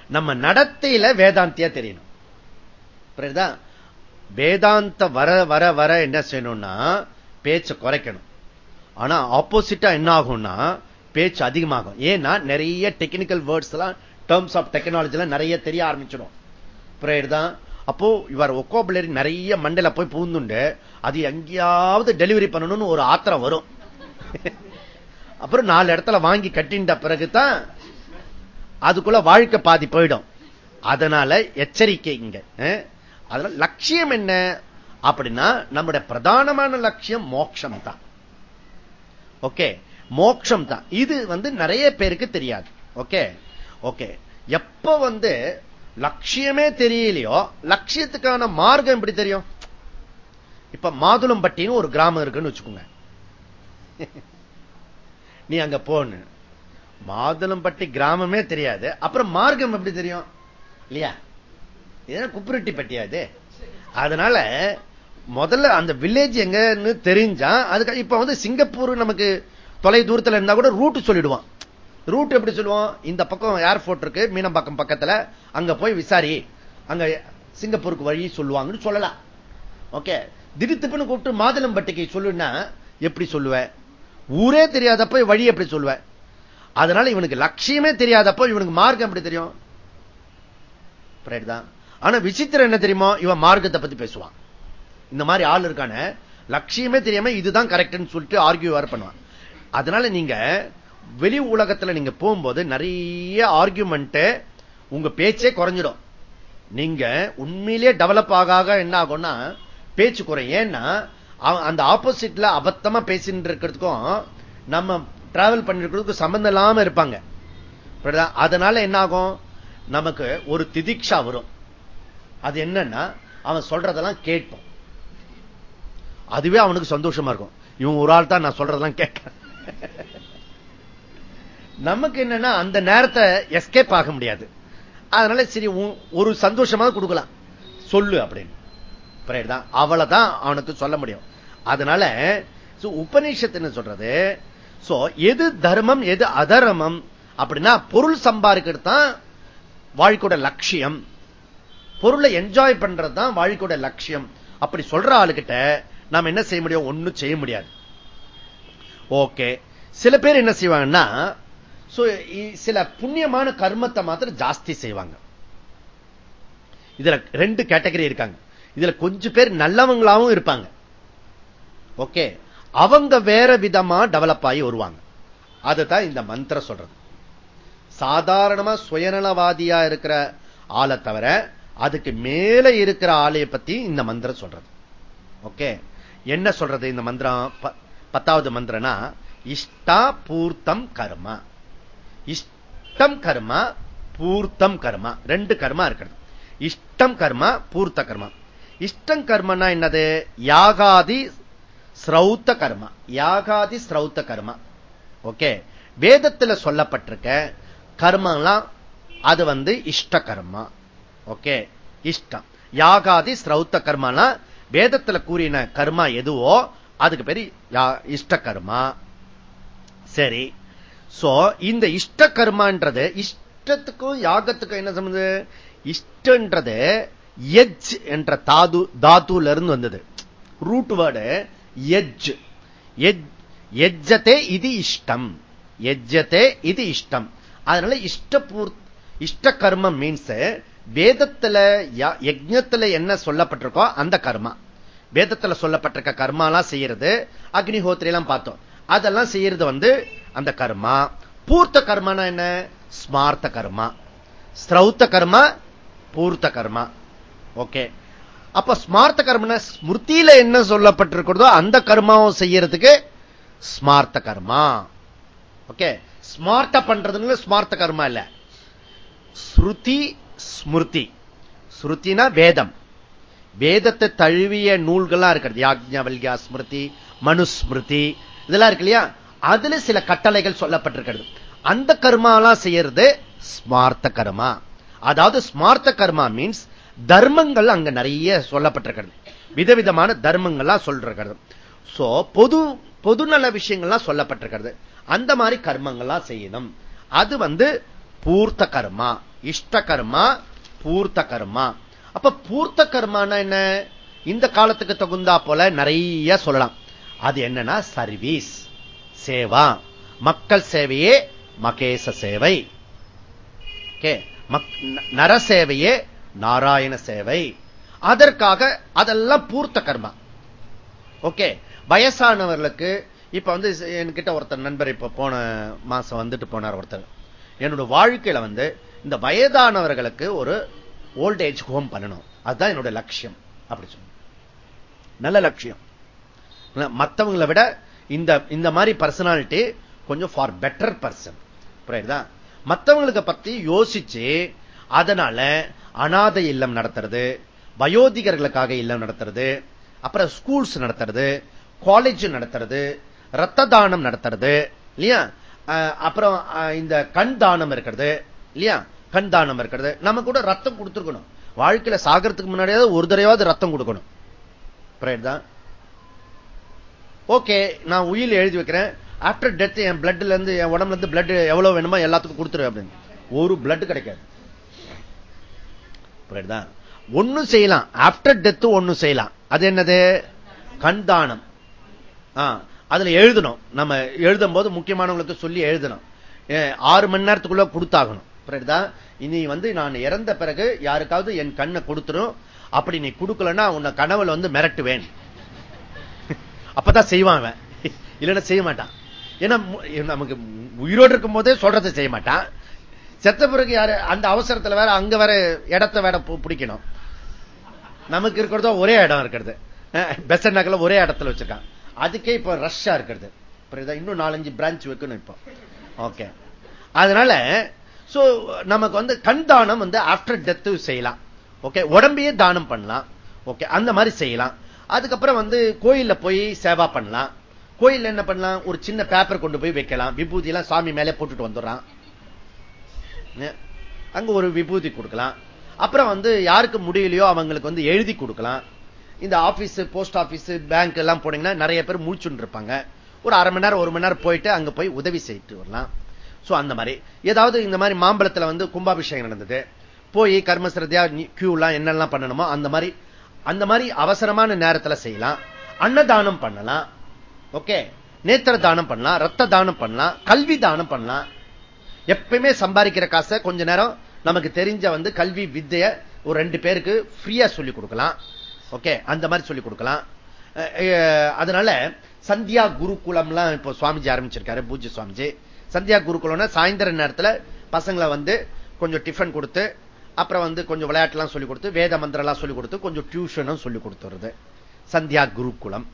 நம்ம நடத்தையில வேதாந்தியா தெரியணும். புரியுதா? வேதாந்த வர வர வர என்ன செய்யணும்னா பேச்சை குறைக்கணும். ஆனா ஆப்போசிட்டா என்ன ஆகும்னா பேச்சு அதிகமாகும். ஏன்னா நிறைய டெக்னிக்கல் வேர்ட்ஸ் எல்லாம் டேர்ம்ஸ் ஆஃப் டெக்னாலஜி நிறைய தெரிய ஆரம்பிச்சிடும். புரியுதுதான் அப்போ இவர் ஒக்கோபிளரி நிறைய மண்டல போய் பூந்துண்டு அது எங்கேயாவது டெலிவரி பண்ணணும்னு ஒரு ஆத்திரம் வரும். அப்புறம் நாலு இடத்துல வாங்கி கட்டின்ற பிறகுதான் அதுக்குள்ள வாழ்க்கை பாதி போயிடும். அதனால எச்சரிக்கை இங்க. அதனால லட்சியம் என்ன? அப்படின்னா நம்முடைய பிரதானமான லட்சியம் மோட்சம் தான். ஓகே மோட்சம் தான். இது வந்து நிறைய பேருக்கு தெரியாது. ஓகே ஓகே எப்ப வந்து லட்சியமே தெரியலையோ லட்சியத்துக்கான மார்க்கம் எப்படி தெரியும்? இப்ப மாதுளம்பட்டின்னு ஒரு கிராமம் இருக்குன்னு வச்சுக்கோங்க. நீ அங்க போன மாதுளம்பட்டி கிராமமே தெரியாது. அப்புறம் மார்க்கம் எப்படி தெரியும்? இல்லையா? குப்புரட்டி பட்டியாது அதனால முதல்ல அந்த வில்லேஜ் எங்கன்னு தெரிஞ்சா அதுக்கு இப்ப வந்து சிங்கப்பூர் நமக்கு தொலை தூரத்தில் இருந்தா கூட ரூட் சொல்லிடுவான். ரூட் எப்படி சொல்லுவோம்? இந்த பக்கம் ஏர்போர்ட் இருக்கு மீனம்பாக்கம் பக்கத்துல. அங்க போய் விசாரி. அங்க சிங்கப்பூருக்கு வழி சொல்லுவாங்கன்னு சொல்லலாம். ஓகே திடுத்துப்புன்னு கூப்பிட்டு மாதுளம்பட்டிக்கு சொல்லுன்னா எப்படி சொல்லுவேன் ஊரே தெரியாதப்ப வழி எப்படி சொல்லுவேன் அதனால இவனுக்கு லட்சியமே தெரியாதப்போ இவனுக்கு மார்க்கம் எப்படி தெரியும்? தான். ஆனா விசித்திரம் என்ன தெரியுமோ? இவன் மார்க்கத்தை பத்தி பேசுவான். இந்த மாதிரி ஆள் இருக்கான லட்சியமே தெரியாம இதுதான் கரெக்ட்னு சொல்லிட்டு ஆர்கியூ வேற பண்ணுவான். அதனால நீங்க வெளி உலகத்துல நீங்க போகும்போது நிறைய ஆர்கியூமெண்ட் உங்க பேச்சே குறைஞ்சிடும். நீங்க உண்மையிலேயே டெவலப் ஆக என்ன ஆகும்னா பேச்சு குறை. ஏன்னா அந்த ஆப்போசிட்ல அபத்தமா பேசிட்டு இருக்கிறதுக்கும் நம்ம டிராவல் பண்ணிருக்கிறதுக்கு சம்பந்தம் இல்லாம இருப்பாங்க. அதனால என்ன ஆகும்? நமக்கு ஒரு திதிக்ஷா வரும். அது என்னன்னா அவன் சொல்றதெல்லாம் கேட்போம். அதுவே அவனுக்கு சந்தோஷமா இருக்கும். இவன் ஒரு ஆள் தான் நான் சொல்றதெல்லாம் கேட்க நமக்கு என்னன்னா அந்த நேரத்தை எஸ்கேப் ஆக முடியாது. அதனால சரி ஒரு சந்தோஷமா கொடுக்கலாம். சொல்லு அப்படின்னு. தான்? அவளைதான் அவனுக்கு சொல்ல முடியும். அதனால உபநிஷத்து என்ன சொல்றது? எது தர்மம் எது அதர்மம் அப்படின்னா பொருள் சம்பாதிக்கிறது தான் வாழ்க்கையோட லட்சியம். பொருளை என்ஜாய் பண்றது தான் வாழ்க்கையோட லட்சியம். அப்படி சொல்ற ஆளுகிட்ட நாம் என்ன செய்ய முடியும்? ஒன்னும் செய்ய முடியாது. ஓகே சில பேர் என்ன செய்வாங்கன்னா சில புண்ணியமான கர்மத்தை மாத்திரம் ஜாஸ்தி செய்வாங்க. இதுல ரெண்டு கேட்டகரி இருக்காங்க. இதுல கொஞ்சம் பேர் நல்லவங்களாவும் இருப்பாங்க. ஓகே? அவங்க வேற விதமா டெவலப் ஆகி வருவாங்க. அதுதான் இந்த மந்திரம் சொல்றது. சாதாரணமா சுயநலவாதியா இருக்கிற ஆளை தவிர அதுக்கு மேல இருக்கிற ஆலையை பத்தி இந்த மந்திரம் சொல்றது. ஓகே? என்ன சொல்றது இந்த மந்திரம்? பத்தாவது மந்திரனா இஷ்டா பூர்த்தம் கர்மா. இஷ்டம் கர்மா பூர்த்தம் கர்மா. ரெண்டு கர்மா இருக்கிறது. இஷ்டம் கர்மா பூர்த்த கர்மா. இஷ்டம் கர்மனா என்னது? யாகாதி ஸ்ரௌத்த கர்மா. யாகாதி ஸ்ரௌத்த கர்மா. ஓகே? வேதத்தில் சொல்லப்பட்டிருக்க கர்மம்லாம் அது வந்து இஷ்ட கர்மா. ஓகே? இஷ்டம். யாகாதி ஸ்ரௌத்த கர்மானா வேதத்துல கூறின கர்மா எதுவோ அதுக்கு பேரு இஷ்ட கர்மா. சரி. சோ இந்த இஷ்ட கர்மான்றது இஷ்டத்துக்கும் யாகத்துக்கும் என்ன சம்பந்தது இஷ்டன்றது எஜ் என்ற தாது தாத்துல இருந்து வந்தது. Root word edge. எஜ்ஜத்தே இது இஷ்டம். எஜ்ஜத்தே இது இஷ்டம். அதனால இஷ்டபூர் இஷ்ட கர்மம் மீன்ஸ் வேதத்துல யஜ்யத்துல என்ன சொல்லப்பட்டிருக்கோ அந்த கர்மா. வேதத்துல சொல்லப்பட்டிருக்க கர்மாலாம் செய்யறது அக்னிஹோத்திரி எல்லாம் பார்த்தோம். அதெல்லாம் செய்யறது வந்து அந்த கர்மா. பூர்த்த கர்மானா என்ன? ஸ்மார்த்த கர்மா. ஸ்ரௌத்த கர்மா பூர்த்த கர்மா. ஓகே. அப்ப ஸ்மார்த்த கர்மன ஸ்மிருத்தியில என்ன சொல்லப்பட்டிருக்கிறதோ அந்த கர்மாவும் செய்யறதுக்கு ஸ்மார்த்த கர்மா. ஓகே. ஸ்மார்ட்ட பண்றதுன்னு ஸ்மார்த்த கர்மா இல்ல. ஸ்ருதி ஸ்மிருதி. ஸ்ருதினா வேதம். வேதத்தை தழுவிய நூல்களா இருக்கிறது. யாஜ்ஞவல்யா ஸ்மிருதி மனுஸ்மிருதி. இதெல்லாம் இருக்கு இல்லையா? அதுல சில கட்டளைகள் சொல்லப்பட்டிருக்கிறது. அந்த கர்மாலாம் செய்யறது ஸ்மார்த்த கர்மா. அதாவது ஸ்மார்த்த கர்மா மீன்ஸ் தர்மங்கள் அங்க நிறைய சொல்லப்பட்டிருக்கிறது. விதவிதமான தர்மங்கள்லாம் சொல்றது சோ பொது பொதுநல விஷயங்கள்லாம் சொல்லப்பட்டிருக்கிறது. அந்த மாதிரி கர்மங்கள்லாம் செய்யணும். அது வந்து பூர்த்த கர்மா. இஷ்ட கர்மா பூர்த்த கர்மா. அப்ப பூர்த்த கர்மானா என்ன? இந்த காலத்துக்கு தகுந்தா போல நிறைய சொல்லலாம். அது என்னன்னா சர்வீஸ் சேவா. மக்கள் சேவையே மகேச சேவை. நர சேவையே நாராயண சேவை. அதற்காக அதெல்லாம் பூர்த்த கர்மா. ஓகே? வயசானவர்களுக்கு இப்ப வந்து என்கிட்ட ஒருத்தர் நண்பர் இப்ப போன மாசம் வந்துட்டு போனார் ஒருத்தர். என்னோட வாழ்க்கையில வந்து இந்த வயதானவர்களுக்கு ஒரு ஓல்டேஜ் ஹோம் பண்ணணும். அதுதான் என்னோட லட்சியம். அப்படி சொன்ன நல்ல லட்சியம். மற்றவங்களை விட இந்த இந்த மாதிரி பர்சனாலிட்டி கொஞ்சம் ஃபார் பெட்டர் பர்சன் புரியுதா? மற்றவங்களுக்கு பத்தி யோசிச்சு அதனால அனாதை இல்லம் நடத்துறது வயோதிகர்களுக்காக இல்லம் நடத்துறது அப்புறம் ஸ்கூல்ஸ் நடத்துறது காலேஜ் நடத்துறது ரத்த தானம் நடத்துறது இல்லையா? அப்புறம் இந்த கண் தானம் இருக்கிறது இல்லையா? கண் தானம் இருக்கிறது. நம்ம கூட ரத்தம் கொடுத்துருக்கணும். வாழ்க்கையில சாகிறதுக்கு முன்னாடியாவது ஒரு தடவையாவது ரத்தம் கொடுக்கணும். ஓகே நான் உயிர் எழுதி வைக்கிறேன். ஆப்டர் டெத் என் பிளட்ல இருந்து என் உடம்புல இருந்து பிளட் எவ்வளவு வேணுமோ எல்லாத்துக்கும் கொடுத்துரு அப்படின்னு. ஒரு பிளட் கிடைக்காது. ஒன்னும் செய்யலாம். ஆப்டர் டெத் ஒன்னும் செய்யலாம். அது என்னது? கண் தானம். அதுல எழுதணும். நம்ம எழுதும் போது முக்கியமானவங்களுக்கு சொல்லி எழுதணும். ஆறு மணி நேரத்துக்குள்ள கொடுத்தாகணும். இனி வந்து நான் இறந்த பிறகு யாருக்காவது என் கண்ணை கொடுத்துரும். அப்படி நீ கொடுக்கலன்னா உன்னை கனவுல வந்து மிரட்டுவேன். அப்பதான் செய்வான் இல்லைன்னா செய்ய மாட்டான். ஏன்னா நமக்கு உயிரோடு இருக்கும் போதே சொல்றதை செய்ய மாட்டான். செத்த பிறகு யாரு அந்த அவசரத்துல வேற அங்க வேற இடத்த வேற பிடிக்கணும். நமக்கு இருக்கிறதோ ஒரே இடம் இருக்கிறது. பெசன் நகர்ல ஒரே இடத்துல வச்சிருக்கான். அதுக்கே இப்ப ரஷ்ஷா இருக்கிறது. இன்னும் நாலஞ்சு பிரான்ச் வைக்கணும் இப்போ. ஓகே அதனால சோ நமக்கு வந்து கண் தானம் வந்து ஆப்டர் டெத் செய்யலாம். ஓகே உடம்பையே தானம் பண்ணலாம். ஓகே அந்த மாதிரி செய்யலாம். அதுக்கப்புறம் வந்து கோயில்ல போய் சேவா பண்ணலாம். கோயில் என்ன பண்ணலாம்? ஒரு சின்ன பேப்பர் கொண்டு போய் வைக்கலாம். விபூதி எல்லாம் சாமி மேலே போட்டுட்டு வந்துடுறான். அங்க ஒரு விபூதி கொடுக்கலாம். அப்புறம் வந்து யாருக்கு முடியலையோ அவங்களுக்கு வந்து எழுதி கொடுக்கலாம். இந்த ஆபீஸ் போஸ்ட் ஆபீஸ் பேங்க் எல்லாம் போனீங்கன்னா நிறைய பேர் முடிச்சுட்டு இருப்பாங்க. ஒரு அரை மணி நேரம் ஒரு மணி நேரம் போயிட்டு அங்க போய் உதவி செய்யிட்டு வரலாம். சோ அந்த மாதிரி. ஏதாவது இந்த மாதிரி மாம்பழத்துல வந்து கும்பாபிஷேகம் நடந்தது. போய் கர்மசிரதையா கியூ எல்லாம் என்னெல்லாம் பண்ணணுமோ அந்த மாதிரி அந்த மாதிரி அவசரமான நேரத்தில் செய்யலாம். அன்னதானம் பண்ணலாம். ஓகே? நேத்திர தானம் பண்ணலாம் ரத்த தானம் பண்ணலாம் கல்வி தானம் பண்ணலாம். எப்பயுமே சம்பாதிக்கிற காசை கொஞ்ச நேரம் நமக்கு தெரிஞ்ச வந்து கல்வி வித்தைய ஒரு ரெண்டு பேருக்கு ஃப்ரீயா சொல்லி கொடுக்கலாம். ஓகே? அந்த மாதிரி சொல்லி கொடுக்கலாம். அதனால சந்தியா குருகுலம்லாம் இப்போ சுவாமிஜி ஆரம்பிச்சிருக்காரு பூஜ்ய சுவாமிஜி. சந்தியா குருகுலம்னா சாயந்தர நேரத்தில் பசங்களை வந்து கொஞ்சம் டிஃபன் கொடுத்து அப்புறம் வந்து கொஞ்சம் விளையாட்டுலாம் சொல்லிக் கொடுத்து வேத மந்திரம்லாம் சொல்லிக் கொடுத்து கொஞ்சம் டியூஷனும் சொல்லிக் கொடுத்துருது சந்தியா குருகுலம்.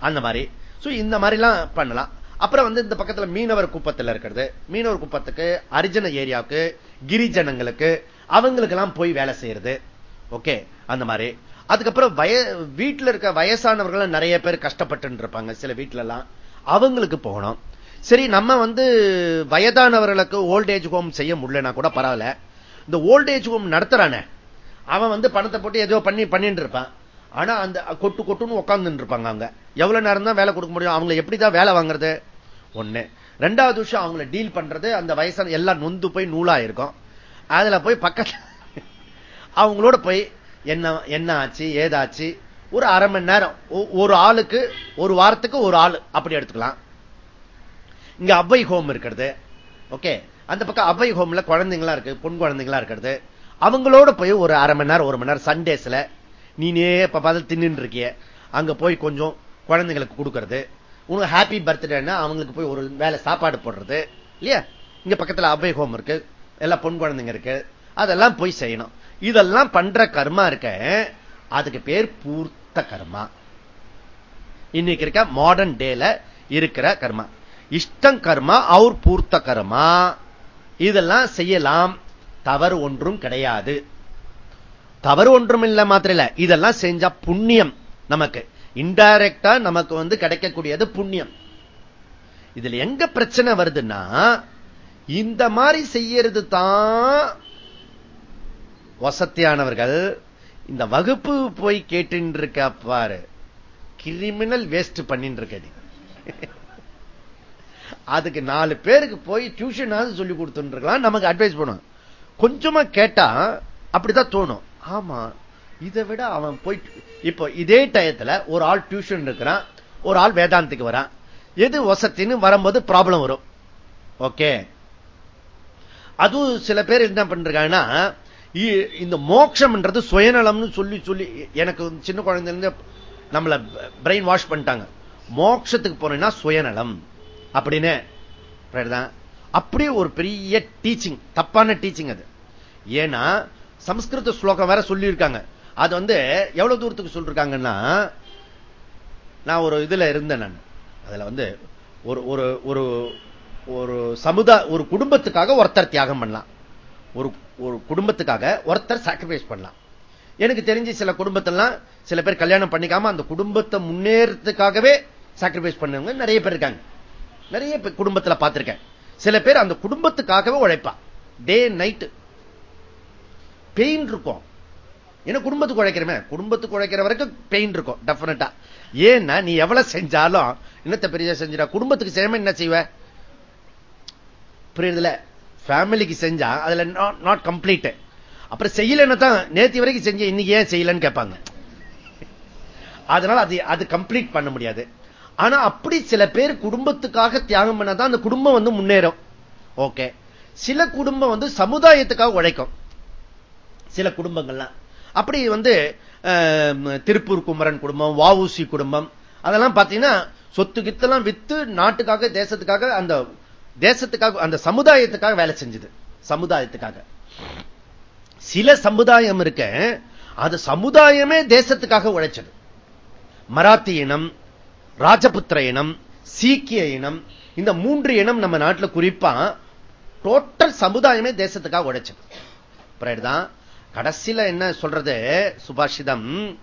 அந்த மாதிரி. இந்த மாதிரிலாம் பண்ணலாம். அப்புறம் வந்து இந்த பக்கத்துல மீனவர் குப்பத்தில் இருக்கிறது. மீனவர் குப்பத்துக்கு அரிஜன ஏரியாவுக்கு கிரிஜனங்களுக்கு அவங்களுக்கு எல்லாம் போய் வேலை செய்யறது. ஓகே அந்த மாதிரி. அதுக்கப்புறம் வய வீட்டில் இருக்க வயசானவர்கள் நிறைய பேர் கஷ்டப்பட்டு இருப்பாங்க சில வீட்டுல எல்லாம் அவங்களுக்கு போகணும். சரி நம்ம வந்து வயதானவர்களுக்கு ஓல்டேஜ் ஹோம் செய்ய முடியலன்னா கூட பரவாயில்ல. இந்த ஓல்டேஜ் ஹோம் நடத்துறானே. அவன் வந்து பணத்தை போட்டு ஏதோ பண்ணி பண்ணிட்டு இருப்பான். ஆனா அந்த கொட்டு கொட்டுன்னு உட்காந்துட்டு இருப்பாங்க அவங்க. எவ்வளவு நேரம் தான் வேலை கொடுக்க முடியும்? அவங்களை எப்படிதான் வேலை வாங்குறது? ஒண்ணு. ரெண்டாவது விஷயம் அவங்கள டீல் பண்றது அந்த வயசான எல்லாம் நொந்து போய் நூலா இருக்கும் அதுல போய் பக்கத்துல அவங்களோட போய் என்ன என்ன ஆச்சு ஏதாச்சு? ஒரு அரை மணி நேரம். ஒரு ஆளுக்கு ஒரு வாரத்துக்கு ஒரு ஆள். அப்படி எடுத்துக்கலாம். இங்க அவ்வை ஹோம் இருக்கிறது. ஓகே அந்த பக்கம் அபய் ஹோம்ல குழந்தைங்களா இருக்கு பொன் குழந்தைங்களா இருக்கிறது. அவங்களோட போய் ஒரு அரை மணி நேரம் ஒரு மணி நேரம் சண்டேஸ்ல நீனே இப்ப பதில் தின்னு இருக்கிய. அங்க போய் கொஞ்சம் குழந்தைங்களுக்கு கொடுக்கறது. உனக்கு ஹாப்பி பர்த்டேன்னா அவங்களுக்கு போய் ஒரு வேலை சாப்பாடு போடுறது. இல்லையா? இங்க பக்கத்துல அபய் ஹோம் இருக்கு. எல்லாம் பொன் குழந்தைங்க இருக்கு. அதெல்லாம் போய் செய்யணும். இதெல்லாம் பண்ற கர்மா இருக்க அதுக்கு பேர் பூர்த்த கர்மா. இன்னைக்கு இருக்க மாடர்ன் டேல இருக்கிற கர்மா. இஷ்டம் கர்மா அவர் பூர்த்த கர்மா. இதெல்லாம் செய்யலாம். தவறு ஒன்றும் கிடையாது. தவறு ஒன்றும் இல்லை மாத்திரம் இல்ல இதெல்லாம் செஞ்சா புண்ணியம் நமக்கு. இன்டைரக்டா நமக்கு வந்து கிடைக்கக்கூடியது புண்ணியம். இதுல எங்க பிரச்சனை வருதுன்னா இந்த மாதிரி செய்யறது தான் வசத்தியானவர்கள் இந்த வகுப்பு போய் கேட்டு இருக்க பாரு. கிரிமினல் வேஸ்ட் பண்ணிட்டு இருக்க அதுக்கு நாலு பேருக்கு போய் டியூஷன் சொல்லி கொடுத்துருக்கலாம் நமக்கு அட்வைஸ் பண்ணுவோம் கொஞ்சமா கேட்டா அப்படிதான் தோணும். ஆமா இதை விட அவன் போய் இப்போ இதே டயத்துல ஒரு ஆள் டியூஷன் இருக்கிறான் ஒரு ஆள் வேதாந்தத்துக்கு வரான். எது வசத்தின்னு வரும்போது ப்ராப்ளம் வரும். ஓகே அதுவும் சில பேர் என்ன பண்றாங்கன்னா இந்த மோட்சம்ன்றது சுயநலம்னு சொல்லி சொல்லி எனக்கு சின்ன குழந்தைங்க நம்மளை பிரெயின் வாஷ் பண்ணிட்டாங்க. மோட்சத்துக்கு போனேன்னா சுயநலம். அப்படின்னு அப்படியே ஒரு பெரிய டீச்சிங் தப்பான டீச்சிங் அது. ஏன்னா சம்ஸ்கிருத ஸ்லோகம் வேற சொல்லியிருக்காங்க. அது வந்து எவ்வளவு தூரத்துக்கு சொல்லிருக்காங்கன்னா நான் ஒரு இதுல இருந்தேன் நான். அதுல வந்து ஒரு ஒரு ஒரு ஒரு சமுதாய ஒரு குடும்பத்துக்காக ஒருத்தர் தியாகம் பண்ணலாம். ஒரு ஒரு குடும்பத்துக்காக ஒருத்தர் சாக்ரிஃபைஸ் பண்ணலாம். எனக்கு தெரிஞ்சு சில குடும்பத்தெல்லாம் சில பேர் கல்யாணம் பண்ணிக்காம அந்த குடும்பத்தை முன்னேறதுக்காகவே சாக்ரிஃபைஸ் பண்ணவங்க நிறைய பேர் இருக்காங்க. நிறைய குடும்பத்துல பார்த்திருக்கேன். சில பேர் அந்த குடும்பத்துக்காகவே உழைப்பா. டே நைட்டு பெயின் இருக்கும். ஏன்னா குடும்பத்துக்கு உழைக்கிறமே? குடும்பத்துக்கு உழைக்கிற வரைக்கும் பெயின் இருக்கும் டெபினட்டா ஏன்னா நீ எவ்வளவு செஞ்சாலும் என்னத்த பெரிய செஞ்சிடா? குடும்பத்துக்கு செய்யாம என்ன செய்வ? புரியுதுல? ஃபேமிலிக்கு செஞ்சா அதுல நாட் கம்ப்ளீட் அப்புறம் செய்யலன்னு தான் நேத்தி வரைக்கும் செஞ்ச இன்னைக்கு ஏன் செய்யலன்னு கேட்பாங்க. அதனால அது அது கம்ப்ளீட் பண்ண முடியாது. ஆனா அப்படி சில பேர் குடும்பத்துக்காக தியாகம் பண்ணாதான் அந்த குடும்பம் வந்து முன்னேறும். ஓகே. சில குடும்பம் வந்து சமுதாயத்துக்காக உழைக்கும். சில குடும்பங்கள்லாம் அப்படி வந்து திருப்பூர் குமரன் குடும்பம் வாவுசி குடும்பம் அதெல்லாம் பாத்தீங்கன்னா சொத்து கித்தெல்லாம் வித்து நாட்டுக்காக தேசத்துக்காக அந்த தேசத்துக்காக அந்த சமுதாயத்துக்காக வேலை செஞ்சது. சமுதாயத்துக்காக. சில சமுதாயம் இருக்க அது சமுதாயமே தேசத்துக்காக உழைச்சது. மராத்தி இனம் ராஜபுத்திர இனம் சீக்கிய இனம் இந்த மூன்று இனம் நம்ம நாட்டில் குறிப்பா டோட்டல் சமுதாயமே தேசத்துக்காக உழைச்சது தான் கடைசியில என்ன சொல்றது சுபாஷிதம்?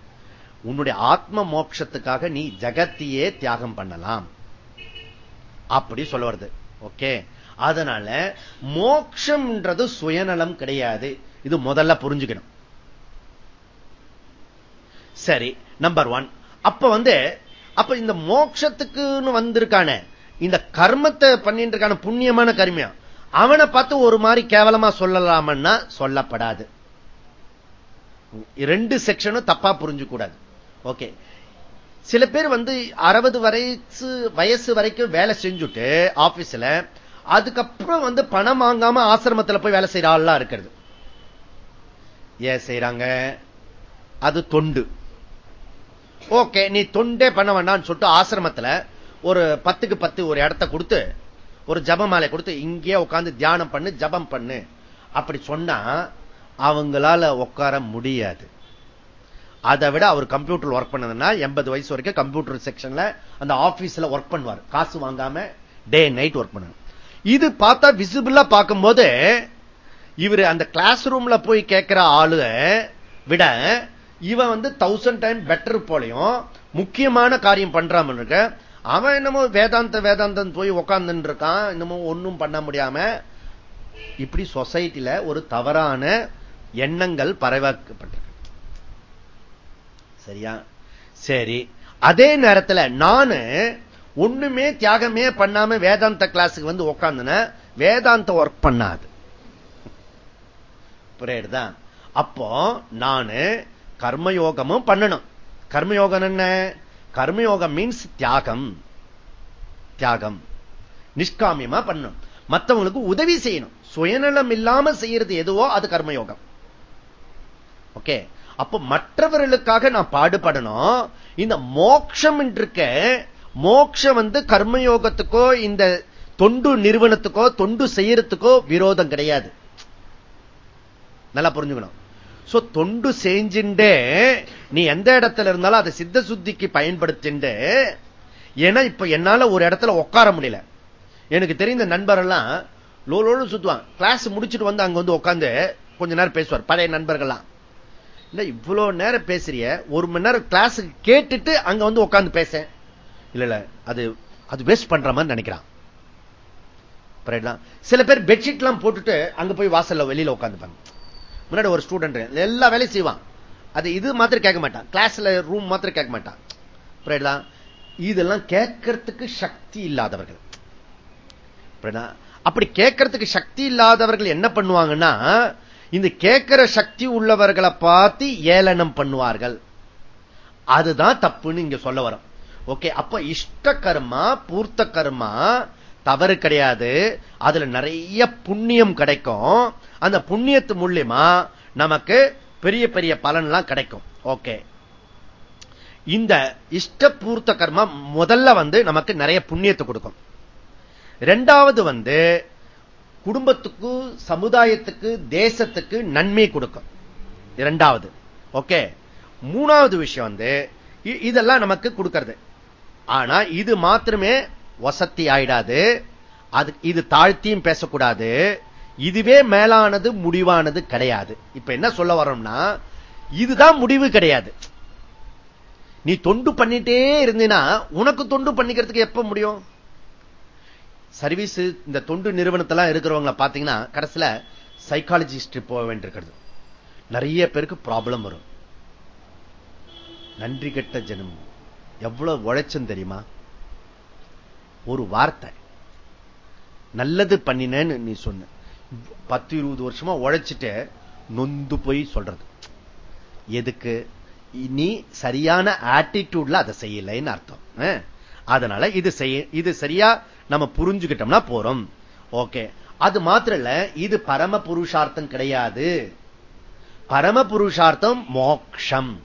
உன்னுடைய ஆத்ம மோட்சத்துக்காக நீ ஜகத்தையே தியாகம் பண்ணலாம். அப்படி சொல்ல வருது. ஓகே? அதனால மோக்ஷம்ன்றது சுயநலம் கிடையாது. இது முதல்ல புரிஞ்சுக்கணும். சரி நம்பர் ஒன் அப்ப வந்து அப்ப இந்த மோட்சத்துக்குன்னு வந்திருக்கான இந்த கர்மத்தை பண்ணிட்டு இருக்கான புண்ணியமான கருமையா அவனை பார்த்து ஒரு மாதிரி கேவலமா சொல்லலாமன்னா சொல்லப்படாது. ரெண்டு செக்ஷனும் தப்பா புரிஞ்சுக்கூடாது. ஓகே. சில பேர் வந்து அறுபது வயசு வயசு வரைக்கும் வேலை செஞ்சுட்டு ஆபீஸ்ல அதுக்கப்புறம் வந்து பணம் வாங்காம ஆசிரமத்தில் போய் வேலை செய்யற ஆள்லாம் இருக்கிறது. ஏன் செய்யறாங்க அது தொண்டு. ஓகே நீ தொண்டே பண்ண வேண்டாம்னு சொல்லிட்டு ஆசிரமத்தில் ஒரு பத்துக்கு பத்து ஒரு இடத்த கொடுத்து ஒரு ஜப மாலை கொடுத்து இங்கே உட்காந்து தியானம் பண்ணு ஜபம் பண்ணு. அப்படி சொன்னா அவங்களால உட்கார முடியாது. அதை விட அவர் கம்ப்யூட்டர் ஒர்க் பண்ணதுன்னா எண்பது வயசு வரைக்கும் கம்ப்யூட்டர் செக்ஷன்ல அந்த ஆபீஸ்ல ஒர்க் பண்ணுவார். காசு வாங்காம டே நைட் ஒர்க் பண்ணு இது பார்த்தா விசிபிளா பார்க்கும்போது இவர் அந்த கிளாஸ் ரூம்ல போய் கேட்கிற ஆளு விட இவன் வந்து தௌசண்ட் டைம் பெட்டர் போலையும் முக்கியமான காரியம் பண்றாம இருக்க அவன் என்னமோ வேதாந்த வேதாந்தம் போய் உக்காந்து இருக்கான் இன்னமும் ஒன்னும் பண்ண முடியாம இப்படி சொசைட்டில ஒரு தவறான எண்ணங்கள் பரவாக்கப்பட்டிருக்கு சரியா? சரி. அதே நேரத்தில் நானு ஒண்ணுமே தியாகமே பண்ணாம வேதாந்த கிளாஸுக்கு வந்து உக்காந்துன வேதாந்த ஒர்க் பண்ணாது. புரியுதா? அப்போ நானு கர்மயோகமும் பண்ணணும். கர்மயோகம் என்ன? கர்மயோகம் மீன்ஸ் தியாகம். தியாகம். நிஷ்காமியமா பண்ணணும். மற்றவங்களுக்கு உதவி செய்யணும். சுயநலம் இல்லாம செய்யறது எதுவோ அது கர்மயோகம். ஓகே? அப்ப மற்றவர்களுக்காக நான் பாடுபடணும். இந்த மோக்ஷம் இருக்க மோக்ஷம் வந்து கர்மயோகத்துக்கோ இந்த தொண்டு நிறுவனத்துக்கோ தொண்டு செய்யறதுக்கோ விரோதம் கிடையாது. நல்லா புரிஞ்சுக்கணும். சோ தொண்டு செஞ்சுண்டு நீ எந்த இடத்துல இருந்தாலும் அதை சித்த சுத்திக்கு பயன்படுத்திண்டு ஏன்னா இப்ப என்னால ஒரு இடத்துல உட்கார முடியல. எனக்கு தெரிந்த நண்பரெல்லாம் லோலோடு சுத்துவான் கிளாஸ் முடிச்சுட்டு வந்து அங்க வந்து உட்காந்து கொஞ்ச நேரம் பேசுவார் பழைய நண்பர்கள்லாம். இல்ல இவ்வளவு நேரம் பேசுறிய? ஒரு மணி நேரம் கிளாஸுக்கு கேட்டுட்டு அங்க வந்து உட்காந்து பேச. இல்ல இல்ல அது அது வேஸ்ட் பண்ற மாதிரி நினைக்கிறான். சில பேர் பெட்ஷீட் எல்லாம் போட்டுட்டு அங்க போய் வாசல்ல வெளியில உட்காந்துப்பாங்க. முன்னாடி ஒரு ஸ்டூடெண்ட் எல்லா வேலையும் செய்வான். அது இது மாத்திரம் கேட்க மாட்டான். கிளாஸ்ல ரூம் மாத்திரம் கேட்க மாட்டான். இதெல்லாம் கேட்கறதுக்கு சக்தி இல்லாதவர்கள். அப்படி கேட்கறதுக்கு சக்தி இல்லாதவர்கள் என்ன பண்ணுவாங்கன்னா இந்த கேட்கிற சக்தி உள்ளவர்களை பார்த்து ஏளனம் பண்ணுவார்கள். அதுதான் தப்புன்னு இங்க சொல்ல வரும். ஓகே அப்ப இஷ்ட கர்மா பூர்த்த கர்மா தவறு கிடையாது. அதுல நிறைய புண்ணியம் கிடைக்கும். அந்த புண்ணியத்து மூலியமா நமக்கு பெரிய பெரிய பலன்லாம் கிடைக்கும். ஓகே. இந்த இஷ்டபூர்த்த கர்மா முதல்ல வந்து நமக்கு நிறைய புண்ணியத்தை கொடுக்கும். ரெண்டாவது வந்து குடும்பத்துக்கு சமுதாயத்துக்கு தேசத்துக்கு நன்மை கொடுக்கும். இரண்டாவது. ஓகே. மூணாவது விஷயம் வந்து இதெல்லாம் நமக்கு கொடுக்கிறது. ஆனா இது மாத்திரமே வசத்தி ஆயிடாது. அது இது தாழ்த்தியும் பேசக்கூடாது. இதுவே மேலானது முடிவானது கிடையாது. இப்ப என்ன சொல்ல வரோம்னா இதுதான் முடிவு கிடையாது. நீ தொண்டு பண்ணிட்டே இருந்தீங்கன்னா உனக்கு தொண்டு பண்ணிக்கிறதுக்கு எப்ப முடியும்? சர்வீஸ் இந்த தொண்டு நிறுவனத்தெல்லாம் இருக்கிறவங்க பாத்தீங்கன்னா கடைசியில சைக்காலஜிஸ்ட் போக வேண்டியிருக்கிறது. நிறைய பேருக்கு ப்ராப்ளம் வரும். நன்றி கெட்ட ஜனம் எவ்வளவு உழைச்சும் தெரியுமா? ஒரு வார்த்தை. நல்லது பண்ணினேன்னு நீ சொன்ன. பத்து இருபது வருஷமா உழைச்சிட்டு நொந்து போய் சொல்றது. எதுக்கு? நீ சரியான ஆட்டிடியூட்ல அதை செய்யலைன்னு அர்த்தம். அதனால இது செய்ய இது சரியா நம்ம புரிஞ்சுக்கிட்டோம்னா போறோம். ஓகே. அது மாத்திரம் இல்ல இது பரம புருஷார்த்தம் கிடையாது. பரம புருஷார்த்தம் மோக்ஷம்.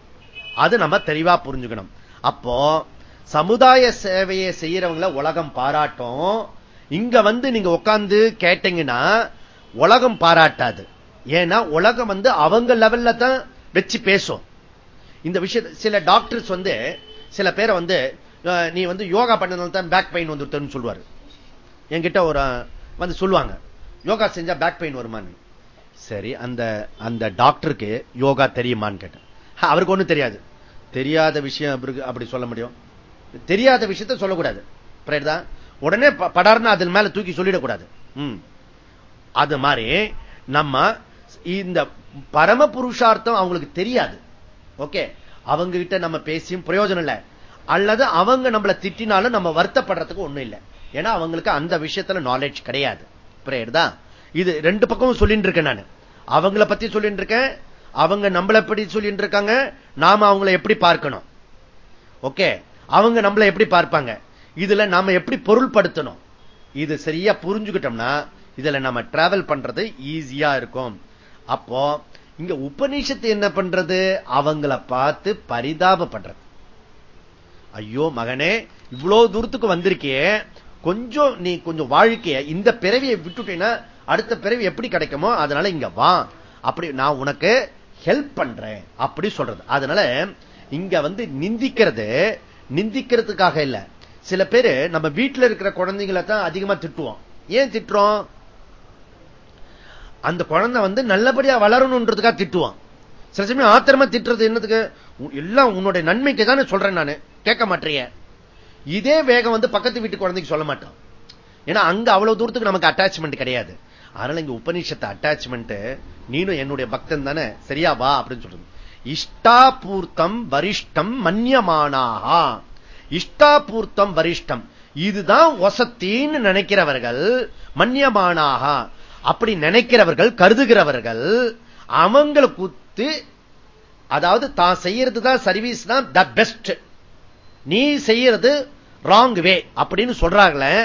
அது நம்ம தெளிவா புரிஞ்சுக்கணும். அப்போ சமுதாய சேவையை செய்யறவங்கள உலகம் பாராட்டும். இங்க வந்து நீங்க உட்கார்ந்து கேட்டீங்கன்னா உலகம் பாராட்டாது. ஏன்னா உலகம் வந்து அவங்க லெவல்ல தான் வச்சு பேசும். இந்த விஷயத்த சில டாக்டர்ஸ் வந்து சில பேரை வந்து நீ வந்து யோகா பண்ணதுனால தான் பேக் பெயின் வந்துருத்தன்னு சொல்லுவாரு. என்கிட்ட ஒரு வந்து சொல்லுவாங்க. யோகா செஞ்சா பேக் பெயின் வருமான்னு. சரி அந்த அந்த டாக்டருக்கு யோகா தெரியுமான்னு கேட்டேன். அவருக்கு ஒண்ணும் தெரியாது. தெரியாத விஷயம் அப்படி சொல்ல முடியும். தெரியாத விஷயத்த சொல்லக்கூடாது. உடனே படார்னு அதில் மேல தூக்கி சொல்லிடக்கூடாது. அது மாதிரி நம்ம இந்த பரம புருஷார்த்தம் அவங்களுக்கு தெரியாது. ஓகே? அவங்க கிட்ட நம்ம பேசியும் பிரயோஜனம் இல்லை. அல்லது அவங்க நம்மளை திட்டினாலும் நம்ம வருத்தப்படுறதுக்கு ஒண்ணும் இல்லை. ஏன்னா அவங்களுக்கு அந்த விஷயத்துல நாலேஜ் கிடையாது. புரியுதா இது ரெண்டு பக்கமும் சொல்லிட்டு இருக்கேன் நான். அவங்கள பத்தி சொல்லிட்டு இருக்கேன். அவங்க நம்மளை எப்படி சொல்லிட்டு இருக்காங்க. நாம அவங்கள எப்படி பார்க்கணும்? ஓகே? அவங்க நம்மளை எப்படி பார்ப்பாங்க? இதுல நாம எப்படி பொருள்படுத்தணும்? இது சரியா புரிஞ்சுக்கிட்டோம்னா இதுல நம்ம டிராவல் பண்றது ஈஸியா இருக்கும். அப்போ இங்க உபநிஷத்து என்ன பண்றது? அவங்கள பார்த்து பரிதாபப்படுறது. ஐயோ மகனே இவ்வளவு தூரத்துக்கு வந்திருக்கே கொஞ்சம் நீ கொஞ்சம் வாழ்க்கைய இந்த பிறவியை விட்டுட்டீங்கன்னா அடுத்த பிறவி எப்படி கிடைக்குமோ அதனால இங்க வா. அப்படி நான் உனக்கு ஹெல்ப் பண்றேன். அப்படி சொல்றது. அதனால இங்க வந்து நிந்திக்கிறது நிந்திக்கிறதுக்காக இல்ல. சில பேரு நம்ம வீட்டுல இருக்கிற குழந்தைங்களை தான் அதிகமா திட்டுவோம். ஏன் திட்டுறோம்? அந்த குழந்தை வந்து நல்லபடியா வளரணுன்றதுக்காக திட்டுவான். சில சமயம் ஆத்திரமா திட்டுறது என்னதுக்கு? எல்லாம் உன்னுடைய நன்மைக்கு தானே சொல்றேன் நான். கேட்க மாட்டேறிய. இதே வேகம் வந்து பக்கத்து வீட்டு குழந்தைக்கு சொல்ல மாட்டான் ஏன்னா அங்க அவ்வளவு தூரத்துக்கு நமக்கு அட்டாச்மெண்ட் கிடையாது. அதனால இங்க உபநிஷத்தை அட்டாச்மெண்ட் நீனும் என்னுடைய பக்தன் தானே. சரியா வா அப்படின்னு சொல்றது. இஷ்டாபூர்த்தம் வரிஷ்டம் மன்யமானாகா இஷ்டாபூர்த்தம் வரிஷ்டம். இதுதான் ஒசத்தின்னு நினைக்கிறவர்கள் மன்யமானாக அப்படி நினைக்கிறவர்கள் கருதுகிறவர்கள் அவங்களை குத்து அதாவது தான் செய்யறது தான் சர்வீஸ் தான் த பெஸ்ட் நீ செய்யறது ராங் வே அப்படின்னு சொல்றாங்களே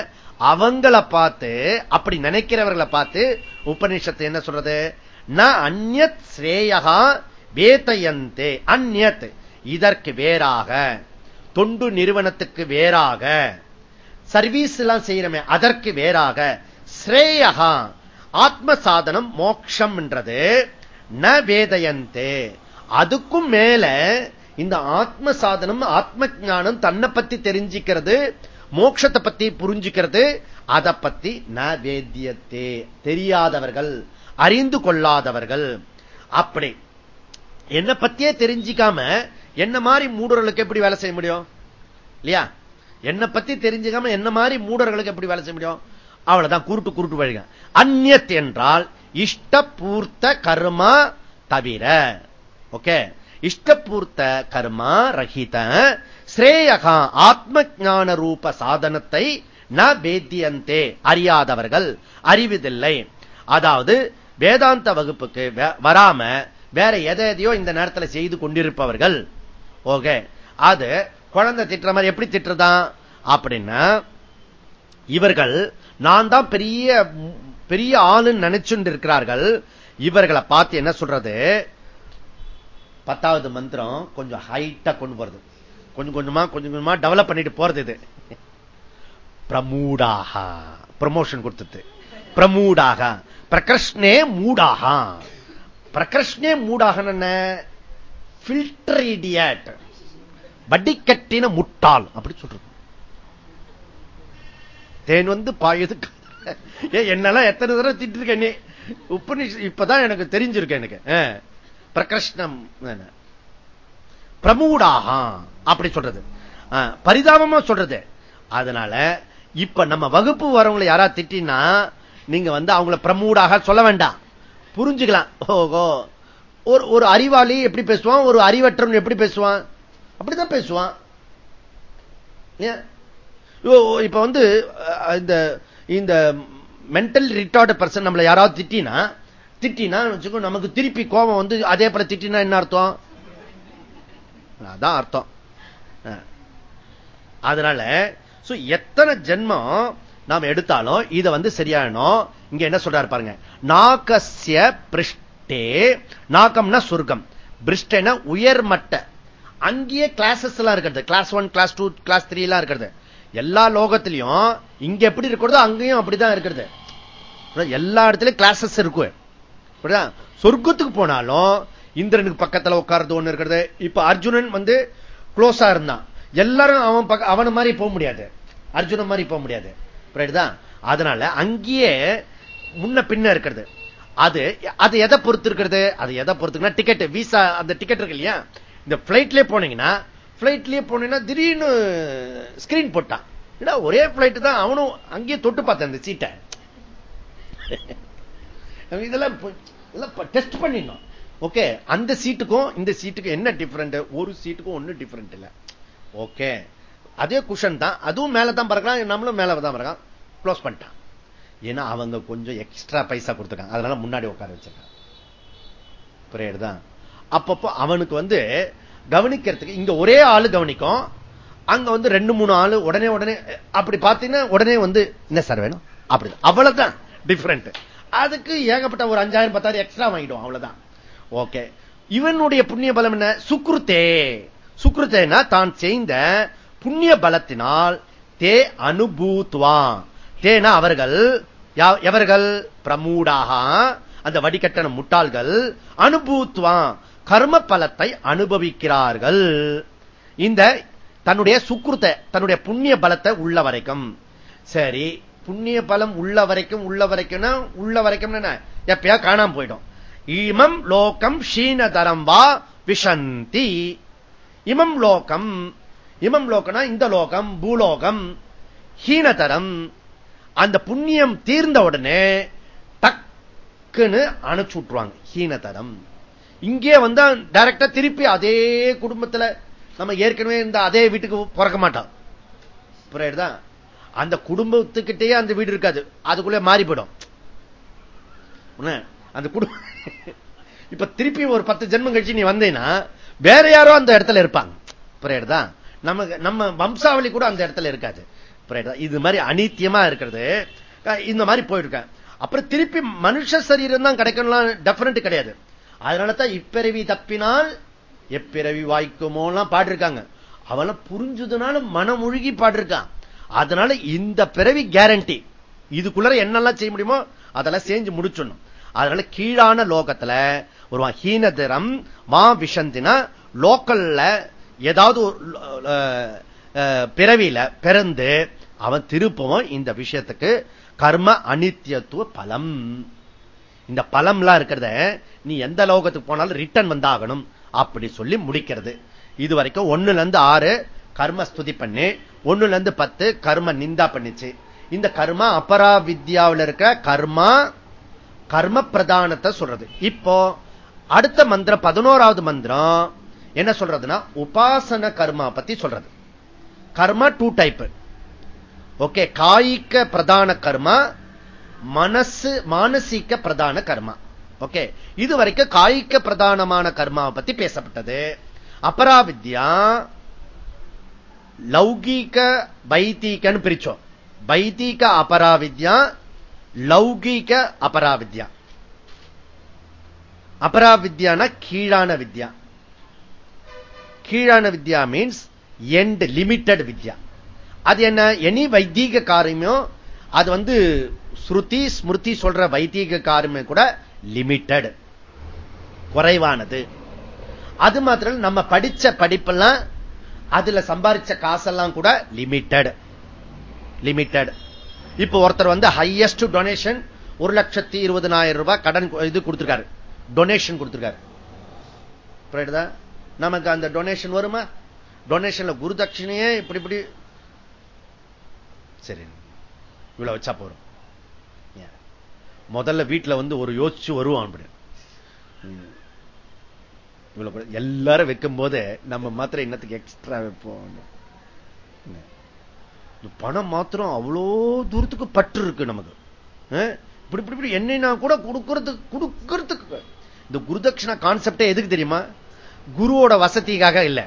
அவங்களை பார்த்து அப்படி நினைக்கிறவர்களை பார்த்து உபநிஷத்து என்ன சொல்றது? ந அந்நத் ஸ்ரேயகா வேதயந்தே அந்நத் இதற்கு வேறாக தொண்டு நிறுவனத்துக்கு வேறாக சர்வீஸ் எல்லாம் செய்யறமே அதற்கு வேறாக ஸ்ரேயகா ஆத்ம சாதனம் மோக்ஷம் என்றது ந வேதயந்தே. அதுக்கும் மேல இந்த ஆத்ம சாதனம் ஆத்ம ஞானம் தன்னை பத்தி தெரிஞ்சுக்கிறது மோட்சத்தை பத்தி புரிஞ்சுக்கிறது அதை பத்தி ந வேத்தியத்தே. தெரியாதவர்கள் அறிந்து கொள்ளாதவர்கள் அப்படி என்ன பத்தியே தெரிஞ்சிக்காம என்ன மாதிரி மூடர்களுக்கு எப்படி வேலை செய்ய முடியும்? இல்லையா? என்ன பத்தி தெரிஞ்சுக்காம என்ன மாதிரி மூடர்களுக்கு எப்படி வேலை செய்ய முடியும்? அவ்வளவுதான் குருட்டு குருட்டு வழிக. அந்நியத் என்றால் இஷ்டபூர்த்த கர்மா தவிர. ஓகே? இஷ்டபூர்த்த கர்மா ரஹித ஸ்ரேயகா ஆத்ம ஞான ரூப சாதனத்தை ந வேத்தியந்தே. அறியாதவர்கள் அறிவதில்லை. அதாவது வேதாந்த வகுப்புக்கு வராம வேற எதையோ இந்த நேரத்தில் செய்து கொண்டிருப்பவர்கள். ஓகே. அது குழந்தை திட்டுற மாதிரி எப்படி திட்டுறதான் அப்படின்னா இவர்கள் நான் தான் பெரிய பெரிய ஆளுன்னு நினைச்சுட்டு இருக்கிறார்கள் இவர்களை பார்த்து என்ன சொல்றது? பத்தாவது மந்திரம் கொஞ்சம் ஹைட்டா கொண்டு போறது. கொஞ்சம் கொஞ்சமா கொஞ்சம் கொஞ்சமா டெவலப் பண்ணிட்டு போறது இது. பிரமூடாக. ப்ரமோஷன் கொடுத்தது பிரமூடாக. பிரகிருஷ்ணே மூடாக. பிரகிருஷ்ணே மூடாக என்ன? பில்டர் வடிகட்டின முட்டாள். அப்படி சொல்றது. தேன் வந்து பாயுது. என்னெல்லாம் எத்தனை தடவை திட்டு இருக்கேன் உப்பு இப்பதான் எனக்கு தெரிஞ்சிருக்கு எனக்கு. பிரகிருஷ்ணம் பிரமூடாக. அப்படி சொல்றது. பரிதாபமா சொல்றது. அதனால இப்ப நம்ம வகுப்பு வரவங்களை யாரா திட்டினா நீங்க வந்து அவங்கள பிரமூடாக சொல்ல வேண்டாம். புரிஞ்சுக்கலாம். ஓகோ ஒரு ஒரு அறிவாளி எப்படி பேசுவான்? ஒரு அறிவற்றவன் எப்படி பேசுவான்? அப்படிதான் பேசுவான். இப்ப வந்து இந்த இந்த மென்டல் ரிட்டார்டு பர்சன் நம்மளை யாராவது திட்டினா திட்டினா வச்சுக்கோ நமக்கு திருப்பி கோபம் வந்து அதே போல திட்டினா என்ன அர்த்தம்? அதான் அர்த்தம். அதனால எத்தனை ஜென்மம் நாம் எடுத்தாலும் இதை வந்து சரியானோம் இங்க என்ன சொல்றாரு பாருங்க. நாகசிய பிருஷ்டே நாகம்னா சொர்க்கம். பிரிஷ்டேன உயர்மட்ட அங்கேயே கிளாஸஸ் எல்லாம் இருக்கிறது. Class one class two class three எல்லாம் இருக்கிறது. எல்லா லோகத்திலையும் இங்க எப்படி இருக்கிறதோ அங்கேயும் அப்படிதான் இருக்கிறது. எல்லா இடத்துலயும் கிளாஸஸ் இருக்கு. சொர்க்கத்துக்கு போனாலும் இந்திரனுக்கு பக்கத்துல உட்கார்றது ஒண்ணு இருக்கிறது. இப்ப அர்ஜுனன் வந்து க்ளோஸா இருந்தான். எல்லாரும் அவன் அவன மாதிரி போக முடியாது. அர்ஜுனன் மாதிரி போக முடியாது. அதனால அங்கேயே முன்ன பின்ன இருக்கிறது. அது அது எதை பொறுத்து இருக்கிறது? அது எதை பொறுத்துக்குன்னா டிக்கெட் விசா அந்த டிக்கெட் இருக்கு இல்லையா? இந்த பிளைட்லயே போனீங்கன்னா பிளைட்லயே போனீங்கன்னா திடீர்னு ஸ்கிரீன் போட்டான். ஒரே பிளைட் தான் அவனும் அங்கேயே தொட்டு பார்த்தேன் அந்த சீட்டை இதெல்லாம் டெஸ்ட் பண்ணிடணும். ஓகே அந்த சீட்டுக்கும் இந்த சீட்டுக்கும் என்ன டிஃபரெண்ட் ஒரு சீட்டுக்கும் ஒண்ணு டிஃபரெண்ட் இல்லை. ஓகே அதே குஷன் தான். அதுவும் மேல தான் பறக்கலாம் நம்மளும் மேல தான் பறக்கலாம். க்ளோஸ் பண்ணிட்டான். ஏன்னா அவங்க கொஞ்சம் எக்ஸ்ட்ரா பைசா கொடுத்துருக்காங்க. அதனால முன்னாடி உட்கார வச்சிருக்காங்க. புரியுதுதான் அப்பப்போ அவனுக்கு வந்து கவனிக்கிறதுக்கு இங்க ஒரே ஆளு கவனிக்கும். அங்க வந்து ரெண்டு மூணு ஆளு உடனே உடனே அப்படி பார்த்தீங்கன்னா உடனே வந்து என்ன சார் வேணும்? அப்படி அவ்வளவுதான். டிஃபரெண்ட் அதுக்கு ஏகப்பட்ட ஒரு அஞ்சாயிரம் பத்தாயிரம் எக்ஸ்ட்ரா வாங்கிடும் அவ்வளவுதான். ஓகே இவனுடைய புண்ணிய பலம் என்ன? சுக்ருத்தே. சுக்ருத்தேனா தான் செய்த புண்ணிய பலத்தினால் தே அனுபூத்துவான். தேனா அவர்கள் எவர்கள்? பிரமூடாக அந்த வடிகட்டண முட்டாள்கள் அனுபூத்துவான் கர்ம பலத்தை அனுபவிக்கிறார்கள். இந்த தன்னுடைய சுக்ருத்தை தன்னுடைய புண்ணிய பலத்தை உள்ள வரைக்கும். சரி புண்ணிய பலம் உள்ள வரைக்கும் உள்ள வரைக்கும்னா உள்ள வரைக்கும் எப்பயா காணாம போயிடும். இமம் லோகம் ஷீனதரம் வா விஷந்தி. இமம் லோகம் இமம் லோகம்னா இந்த லோகம் பூலோகம் ஹீனதரம். அந்த புண்ணியம் தீர்ந்த உடனே டக்குன்னு அணைச்சு விட்டுருவாங்க. ஹீனதனம் இங்கே வந்தா டைரக்டா திருப்பி அதே குடும்பத்துல நம்ம ஏற்கனவே இருந்த அதே வீட்டுக்கு பிறக்க மாட்டோம். புரியுதா? அந்த குடும்பத்துக்கிட்டே அந்த வீடு இருக்காது. அதுக்குள்ளே மாறி போயிடும் அந்த குடும்பம் இப்ப திருப்பி ஒரு பத்து ஜென்மம் கழிச்சு நீ வந்தீங்கன்னா வேற யாரோ அந்த இடத்துல இருப்பாங்க. புரியுதா? நமக்கு நம்ம வம்சாவளி கூட அந்த இடத்துல இருக்காது. இது மாதிரி அனித்தியமா இருக்கிறது. இந்த மாதிரி போயிருக்கேன் அப்புறம் திருப்பி மனுஷ சரீரம் தான் கிடைக்கணும் டெஃபினட் கிடையாது. அதனால தான் இப்பிறவி தப்பினால் எப்பிறவி வாய்க்குமோலாம் பாடிருக்காங்க. அவெல்லாம் புரிஞ்சதுனால ஒழுகி பாடிருக்கான் அதனால இந்த பிறவி கேரண்டி இதுக்குள்ள என்னெல்லாம் செய்ய முடியுமோ அதெல்லாம் செஞ்சு முடிச்சிடணும். அதனால கீழான லோகத்துல ஒரு ஹீனதிரம் மா விஷந்தினா லோக்கல்ல ஏதாவது பிறவியில பிறந்து அவன் திருப்பவும் இந்த விஷயத்துக்கு கர்ம அனித்தியத்துவ பலம். இந்த பலம்லாம் இருக்கிறத நீ எந்த லோகத்துக்கு போனாலும் ரிட்டர்ன் வந்தாகணும். அப்படி சொல்லி முடிக்கிறது. இது வரைக்கும் ஒண்ணுல இருந்து ஆறு கர்ம ஸ்துதி பண்ணி ஒண்ணுல இருந்து பத்து கர்ம நிந்தா பண்ணிச்சு. இந்த கர்மா அபரா வித்யாவில் இருக்க கர்மா கர்ம பிரதானத்தை சொல்றது. இப்போ அடுத்த மந்திரம் பதினோராவது மந்திரம் என்ன சொல்றதுன்னா உபாசன கர்மா பத்தி சொல்றது. கர்மா டூ டைப் ஓகே காய்க பிரதான கர்மா மனசு மானசீக பிரதான கர்மா. ஓகே இது வரைக்கும் காய்க பிரதானமான கர்மாவை பத்தி பேசப்பட்டது. அபராவித்யா லௌகீக பைத்தீகன்னு பிரிச்சோம். பைத்தீக அபராவித்யா லௌகீக அபராவித்யா. அபராவித்யானா கீழான வித்யா. கீழான வித்யா மீன்ஸ் எண்ட் லிமிட்டட் வித்யா. அது என்ன? எனி வைத்தீக காரியமும் அது வந்து ஸ்ருதி ஸ்மிருதி சொல்ற வைத்தீக காரியமே கூட லிமிட்டட் குறைவானது. அது மாத்திரம் நம்ம படிச்ச படிப்பெல்லாம் அதுல சம்பாதிச்ச காசெல்லாம் கூட லிமிட்டட் லிமிட்டட் இப்ப ஒருத்தர் வந்து ஹையஸ்ட் டொனேஷன் ஒரு லட்சத்தி இருபதனாயிரம் ரூபாய் கடன் இது கொடுத்திருக்காரு. டொனேஷன் கொடுத்திருக்காரு. நமக்கு அந்த டொனேஷன் வருமா? டொனேஷன்ல குருதட்சிணையே இப்படி இப்படி சரி. இவ்வளவு வச்சா போறோம். முதல்ல வீட்டுல வந்து ஒரு யோசிச்சு வருவான் அப்படி. எல்லாரும் வைக்கும் போதே நம்ம மாத்திரம் என்னத்துக்கு எக்ஸ்ட்ரா வைப்போம்? பணம் மாத்திரம் அவ்வளோ தூரத்துக்கு பற்று இருக்கு நமக்கு இப்படி இப்படி இப்படி என்னன்னா கூட கொடுக்கறதுக்கு கொடுக்கறதுக்கு. இந்த குருதட்சிணா கான்செப்டே எதுக்கு தெரியுமா? குருவோட வசதிக்காக இல்லை.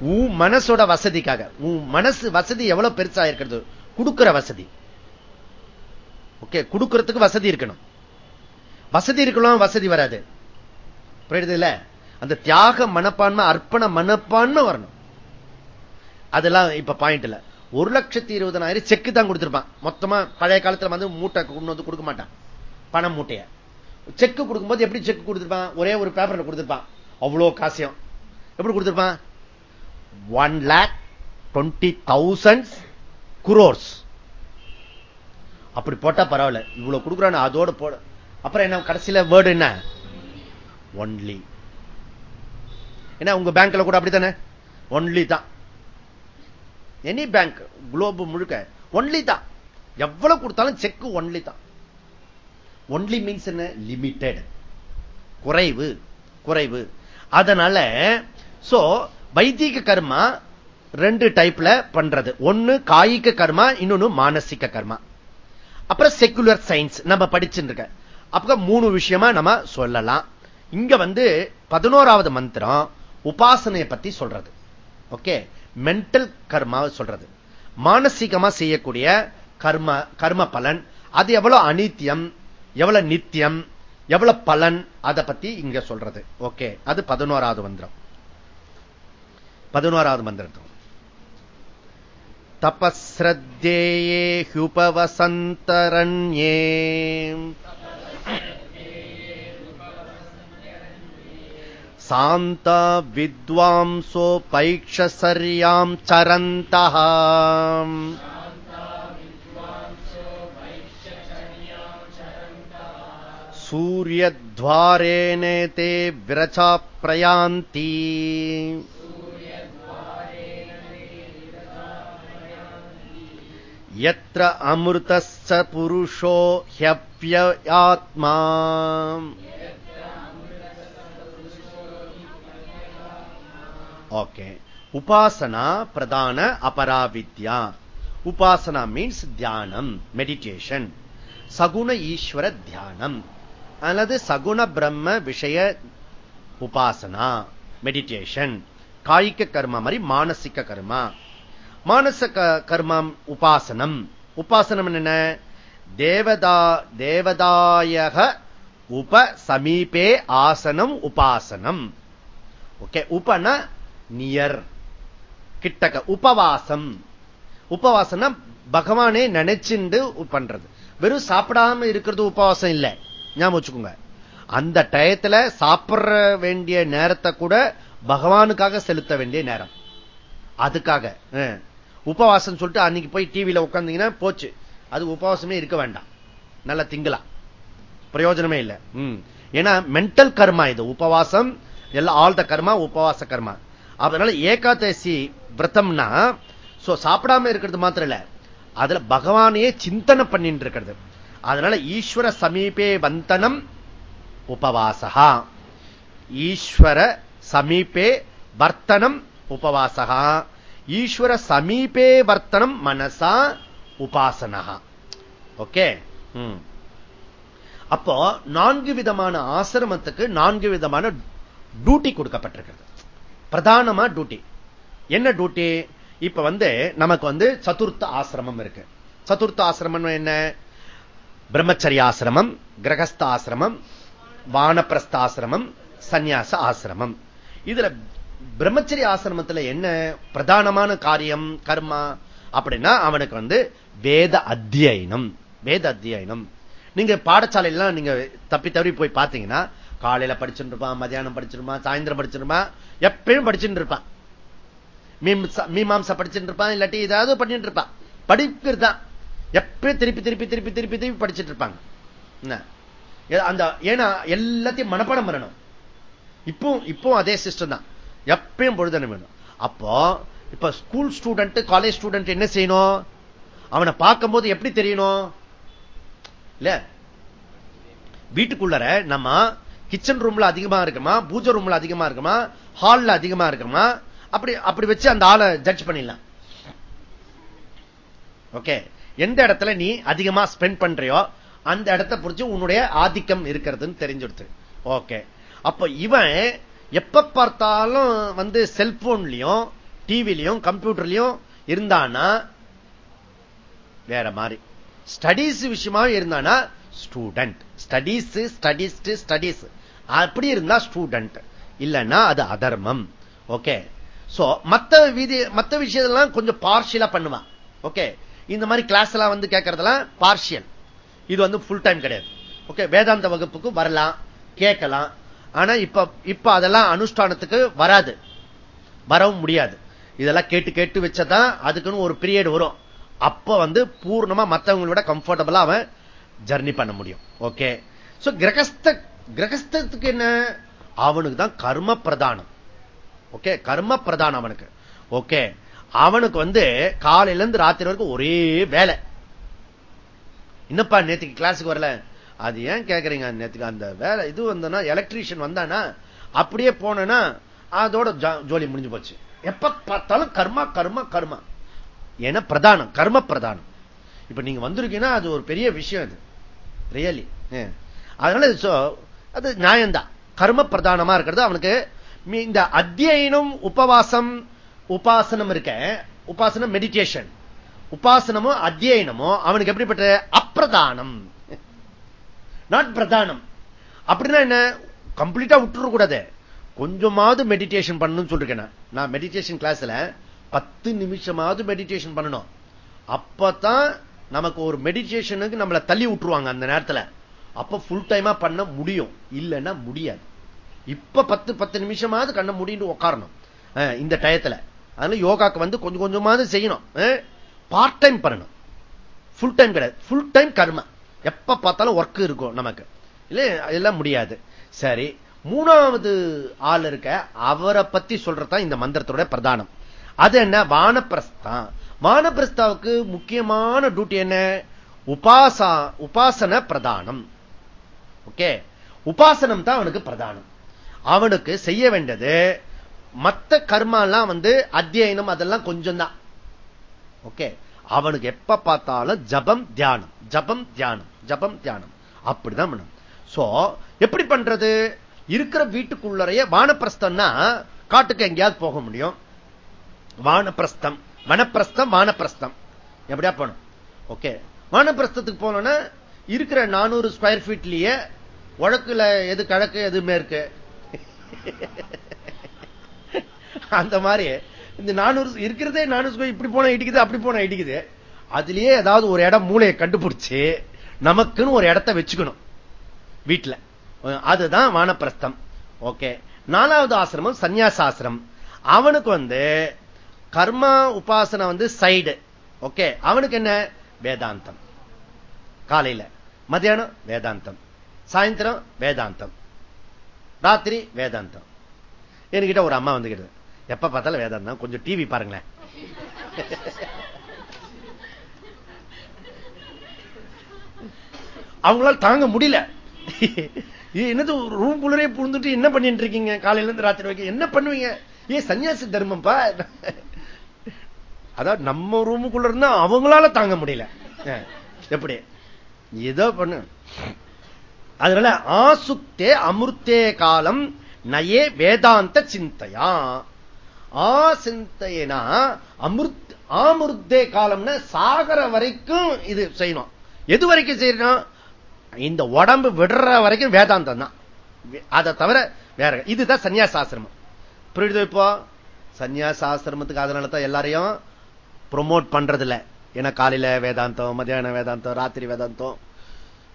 உன் மனசோட வசதிக்காக. உன் மனசு வசதி எவ்வளவு பெருசா இருக்கிறது? கொடுக்கிற வசதி. ஓகே கொடுக்கறதுக்கு வசதி இருக்கணும். வசதி இருக்கலாம் வசதி வராது. புரியுது இல்ல? அந்த தியாக மனப்பான்மை அர்ப்பண மனப்பான்மை வரணும். அதெல்லாம் இப்ப பாயிண்ட் இல்ல. ஒரு லட்சத்தி இருபதனாயிரம் செக்கு தான் கொடுத்திருப்பான். மொத்தமா பழைய காலத்துல வந்து மூட்டை கொண்டு வந்து கொடுக்க மாட்டான். பணம் மூட்டைய. செக்கு கொடுக்கும்போது எப்படி செக் கொடுத்திருப்பான்? ஒரே ஒரு பேப்பர்ல கொடுத்திருப்பான். அவ்வளவு காசியம். எப்படி கொடுத்திருப்பான்? One lakh twenty thousand crores அப்படி போட்டா பரவாயில்ல. இவ்வளவு கொடுக்குறான் அதோட போட. அப்புறம் என்ன கடைசியில வேர்டு என்ன? ஒன்லி என்ன உங்க பேங்க்ல கூட அப்படித்தானே? ஒன்லி தான். எனி பேங்க் குளோபு முழுக்க ஒன்லி தான். எவ்வளவு கொடுத்தாலும் செக் ஒன்லி தான். ஒன்லி மீன்ஸ் என்ன? லிமிட்டெட் குறைவு குறைவு. அதனால சோ வைத்திக கர்மா ரெண்டு டைப்ல பண்றது. ஒன்னு காய்க கர்மா இன்னொன்னு மானசிக கர்மா. அப்புறம் செக்குலர் சயின்ஸ் நம்ம படிச்சுருக்க அப்ப மூணு விஷயமா நம்ம சொல்லலாம். இங்க வந்து பதினோராவது மந்திரம் உபாசனையை பத்தி சொல்றது. ஓகே மென்டல் கர்மா சொல்றது. மானசீகமா செய்யக்கூடிய கர்ம கர்ம பலன். அது எவ்வளவு அனித்தியம் எவ்வளவு நித்தியம் எவ்வளவு பலன் அதை பத்தி இங்க சொல்றது. ஓகே அது பதினோராவது மந்திரம். பதினோராவது மந்திரம் தபஸ்ரத்தேயே ஹுபவசந்தரண்யே சாந்த வித்வாம்சோ பைக்ஷசர்யாம் சரந்தः सूर्यद्वारेणे ते विरचा प्रयान्ति यत्र अमृतश्च पुरुषो ह्यप्ययात्मा ஓகே உபாசனா பிரதான அபராவித்யா உபாசனா மீன்ஸ் தியானம் மெடிடேஷன் சகுண ஈஸ்வர தியானம் அல்லது சகுண பிரம்ம விஷய உபாசனா மெடிடேஷன் காய்க கர்மா மாதிரி மானசிக கர்மா மானச கர்மம் உபாசனம். உபாசனம் என்ன தேவதா தேவதாயக உப சமீபே ஆசனம் உபாசனம். ஓகே உபன நியர் கிட்டக்க உபவாசம். உபவாசம்னா பகவானே நினைச்சுண்டு பண்றது. வெறும் சாப்பிடாம இருக்கிறது உபவாசம் இல்லை. ஞாபகம் வச்சுக்கோங்க. அந்த டயத்துல சாப்பிட வேண்டிய நேரத்தை கூட பகவானுக்காக செலுத்த வேண்டிய நேரம். அதுக்காக உபவாசம் சொல்லிட்டு அன்னைக்கு போய் டிவியில உட்காந்தீங்கன்னா போச்சு. அது உபவாசமே இருக்க வேண்டாம். நல்ல திங்கலாம் பிரயோஜனமே இல்லை. ஏன்னா மென்டல் கர்மா இது. உபவாசம் எல்லாம் ஆல் த கர்மா உபவாச கர்மா அதனால ஏகாதசி விரதம்னா சாப்பிடாம இருக்கிறது மாத்திரம் இல்ல. அதுல பகவானையே சிந்தனை பண்ணிட்டு இருக்கிறது. அதனால ஈஸ்வர சமீபே வந்தனம் உபவாசகா ஈஸ்வர சமீபே வர்த்தனம் உபவாசகா ஈஸ்வர சமீபே வர்த்தனம் மனசா உபாசனா ஓகே? அப்போ நான்கு விதமான ஆசிரமத்துக்கு நான்கு விதமான டியூட்டி கொடுக்கப்பட்டிருக்கிறது. பிரதானமா டியூட்டி என்ன டியூட்டி இப்ப வந்து நமக்கு வந்து சதுர்த்த ஆசிரமம் இருக்கு. சதுர்த்த ஆசிரமம் என்ன? பிரம்மச்சரிய ஆசிரமம் கிரகஸ்த ஆசிரமம் வானப்பிரஸ்த ஆசிரமம் சந்நியாச ஆசிரமம். இதுல பிரம்மச்சரிய ஆசிரமத்துல என்ன பிரதானமான காரியம் கர்மா? அப்படின்னா அவனுக்கு வந்து வேத அத்தியனம். வேத அத்தியனம். நீங்க பாடசாலையெல்லாம் நீங்க தப்பி தவறி போய் பார்த்தீங்கன்னா காலையில படிச்சுட்டு இருப்பான் மதியானம் படிச்சிருப்பான் சாயந்தரம் படிச்சிருப்பான் எப்பயும் படிச்சுட்டு இருப்பான். மீமாம்சா படிச்சுட்டு இருப்பான் இல்லாட்டி ஏதாவது பண்ணிட்டு இருப்பான். படிக்கிறது தான். எப்பயும் திருப்பி திருப்பி திருப்பி திருப்பி திருப்பி படிச்சுட்டு இருப்பாங்க. அந்த ஏன்னா எல்லாத்தையும் மனப்பாடம் வரணும் இப்போ இப்போ அதே சிஸ்டம் தான். எப்பயும் பொழுதனம் வேணும். அப்போ இப்ப ஸ்கூல் ஸ்டூடெண்ட் காலேஜ் ஸ்டூடெண்ட் என்ன செய்யணும்? அவனை பார்க்கும்போது எப்படி தெரியணும்? இல்ல? வீட்டுக்குள்ளற நம்ம கிச்சன் ரூம்ல அதிகமா இருக்குமா? பூஜை ரூம்ல அதிகமா இருக்குமா? ஹால்ல அதிகமா இருக்குமா? அப்படி அப்படி வச்சு அந்த ஆளை ஜட்ஜ் பண்ணிடலாம். ஓகே எந்த இடத்துல நீ அதிகமா ஸ்பெண்ட் பண்றியோ அந்த இடத்த புரிச்சு உன்னுடைய ஆதிக்கம் இருக்கிறதுன்னு தெரிஞ்சுடுத்து. ஓகே அப்ப இவன் எப்ப பார்த்தாலும் வந்து செல்போன்லயும் டிவிலையும் கம்ப்யூட்டர்லயும் இருந்தானா? வேற மாதிரி. ஸ்டடீஸ் விஷயமா இருந்தானா? ஸ்டூடெண்ட் ஸ்டடீஸ் ஸ்டடீஸ் ஸ்டடீஸ் அப்படி இருந்தா ஸ்டூடெண்ட் இல்லைன்னா அது அதர்மம். ஓகே சோ மத்த விதி மத்த விஷயத்தெல்லாம் கொஞ்சம் பார்ஷியலா பண்ணுவான் ஓகே இந்த மாதிரி கிளாஸ் எல்லாம் வந்து கேட்கறதெல்லாம் பார்ஷியல் இது வந்து ஃபுல் டைம் கிடையாது. ஓகே வேதாந்த வகுப்புக்கு வரலாம் கேட்கலாம். ஆனா இப்ப இப்ப அதெல்லாம் அனுஷ்டானத்துக்கு வராது. வரவும் முடியாது. இதெல்லாம் கேட்டு கேட்டு வச்சதான் அதுக்குன்னு ஒரு பீரியட் வரும். அப்ப வந்து பூர்ணமா மற்றவங்களோட கம்ஃபர்டபுளா அவன் ஜர்னி பண்ண முடியும். ஓகே சோ கிரகஸ்த கிரகஸ்தத்துக்கு என்ன? அவனுக்கு தான் கர்ம பிரதானம். ஓகே கர்ம பிரதானம் அவனுக்கு. ஓகே அவனுக்கு வந்து காலையில இருந்து ராத்திரி வரைக்கும் ஒரே வேலை. என்னப்பா நேத்துக்கு கிளாஸுக்கு வரல? அது ஏன் கேட்கறீங்க நேற்றுக்கு அந்த வேலை இது வந்தனா எலக்ட்ரீஷியன் வந்தானா அப்படியே போனா அதோட ஜோலி முடிஞ்சு போச்சு. எப்ப பார்த்தாலும் கர்மா கர்மா கர்மா. ஏன்னா பிரதானம் கர்ம பிரதானம். இப்ப நீங்க வந்திருக்கீங்கன்னா அது ஒரு பெரிய விஷயம் அது. ரியலி அதனால அது நியாயம்தான். கர்ம பிரதானமா இருக்கிறது. அவனுக்கு இந்த அத்தியனம் உபவாசம் உபாசனம் இருக்க. உபாசனம் மெடிடேஷன் உபாசனமோ அத்தியனமோ அவனுக்கு எப்படிப்பட்ட அப்பிரதானம். நாட் பிரதானம். அப்படின்னா என்ன? கம்ப்ளீட்டா விட்டுறக்கூடாது. கொஞ்சமாவது மெடிடேஷன் பண்ணணும்னு சொல்லிருக்கேன் நான். மெடிடேஷன் கிளாஸ்ல பத்து நிமிஷமாவது மெடிடேஷன் பண்ணணும். அப்பதான் நமக்கு ஒரு மெடிடேஷனுக்கு நம்மளை தள்ளி விட்டுருவாங்க அந்த நேரத்தில். அப்ப ஃபுல் டைமா பண்ண முடியும். இல்லைன்னா முடியாது. இப்ப பத்து பத்து நிமிஷமாவது கண்ணை முடின்னு உட்காரணும் இந்த டயத்துல. அதனால யோகாக்கு வந்து கொஞ்சம் கொஞ்சமாவது செய்யணும். பார்ட் டைம் பண்ணணும். ஃபுல் டைம் கிடையாது. ஃபுல் டைம் கர்ம. எப்ப பார்த்தாலும் ஒர்க் இருக்கும் நமக்கு. இல்ல அதெல்லாம் முடியாது. சரி மூணாவது ஆள் இருக்க அவரை பத்தி சொல்றதான் இந்த மந்திரத்தோட பிரதானம். அது என்ன? வானப்பிரஸ்தான் வானப்பிரஸ்தாவுக்கு முக்கியமான டியூட்டி என்ன? உபாசா உபாசன பிரதானம். ஓகே உபாசனம் தான் அவனுக்கு பிரதானம். அவனுக்கு செய்ய வேண்டியது மத்த கர்மாலாம் வந்து அத்தியனம் அதெல்லாம் கொஞ்சம் தான் ஓகே அவனுக்கு எப்ப பார்த்தாலும் ஜபம் தியானம். ஜபம் தியானம். ஜபம் தியானம். அப்படிதான் பண்ணும். சோ எப்படி பண்றது? இருக்கிற வீட்டுக்குள்ளறைய வானப்பிரஸ்தம்னா காட்டுக்கு எங்கேயாவது போக முடியும். வானப்பிரஸ்தம். வனப்பிரஸ்தம் வானப்பிரஸ்தம். எப்படியா போகணும்? ஓகே வானப்பிரஸ்தத்துக்கு போனோம்னா இருக்கிற நானூறு ஸ்கொயர் ஃபீட்லயே உழக்குல எது கிழக்கு எதுவுமே இருக்கு அந்த மாதிரி. இந்த நானூறு இருக்கிறதே நானூறு இப்படி போன இடிக்குது அப்படி போன இடிக்குது. அதுலயே ஏதாவது ஒரு இடம் மூளையை கண்டுபிடிச்சு நமக்குன்னு ஒரு இடத்த வச்சுக்கணும். வீட்டுல அதுதான் வானப்பிரஸ்தம். ஓகே. நாலாவது ஆசிரமம் சன்னியாசாசிரம் அவனுக்கு வந்து கர்மா உபாசனை வந்து சைடு. ஓகே. அவனுக்கு என்ன? வேதாந்தம். காலையில. மத்தியானம் வேதாந்தம். சாயந்தரம் வேதாந்தம். ராத்திரி வேதாந்தம். என்கிட்ட ஒரு அம்மா வந்துக்கிட்டு எப்ப பார்த்தாலும் வேதாந்தம் கொஞ்சம் டிவி பாருங்களேன். அவங்களால தாங்க முடியல. என்னது ரூம் குளிரே புழுந்துட்டு என்ன பண்ணிட்டு இருக்கீங்க? காலையில இருந்து ராத்திரி வரைக்கும் என்ன பண்ணுவீங்க? ஏ சன்னியாசி தர்மம்ப்பா. அதாவது நம்ம ரூமுக்குள்ள இருந்தா அவங்களால தாங்க முடியல. எப்படி? ஏதோ பண்ணு. அதனால ஆசுத்தே அமிர்தே காலம் நயே வேதாந்த சிந்தையா. ஆ சிந்தையனா அமிர்த் ஆமிர்தே காலம்னா சாகர வரைக்கும் இது செய்யணும். எது வரைக்கும் செய்யணும்? இந்த உடம்பு விடுற வரைக்கும் வேதாந்தம் தான். அதை தவிர வேற இதுதான் சன்னியாசாசிரமம். புரியுது இப்போ? சன்னியாசாசிரமத்துக்கு அதனால தான் எல்லாரையும் ப்ரொமோட் பண்றது இல்லை ஏன்னா காலையில வேதாந்தம் மத்தியான வேதாந்தம் ராத்திரி வேதாந்தம்.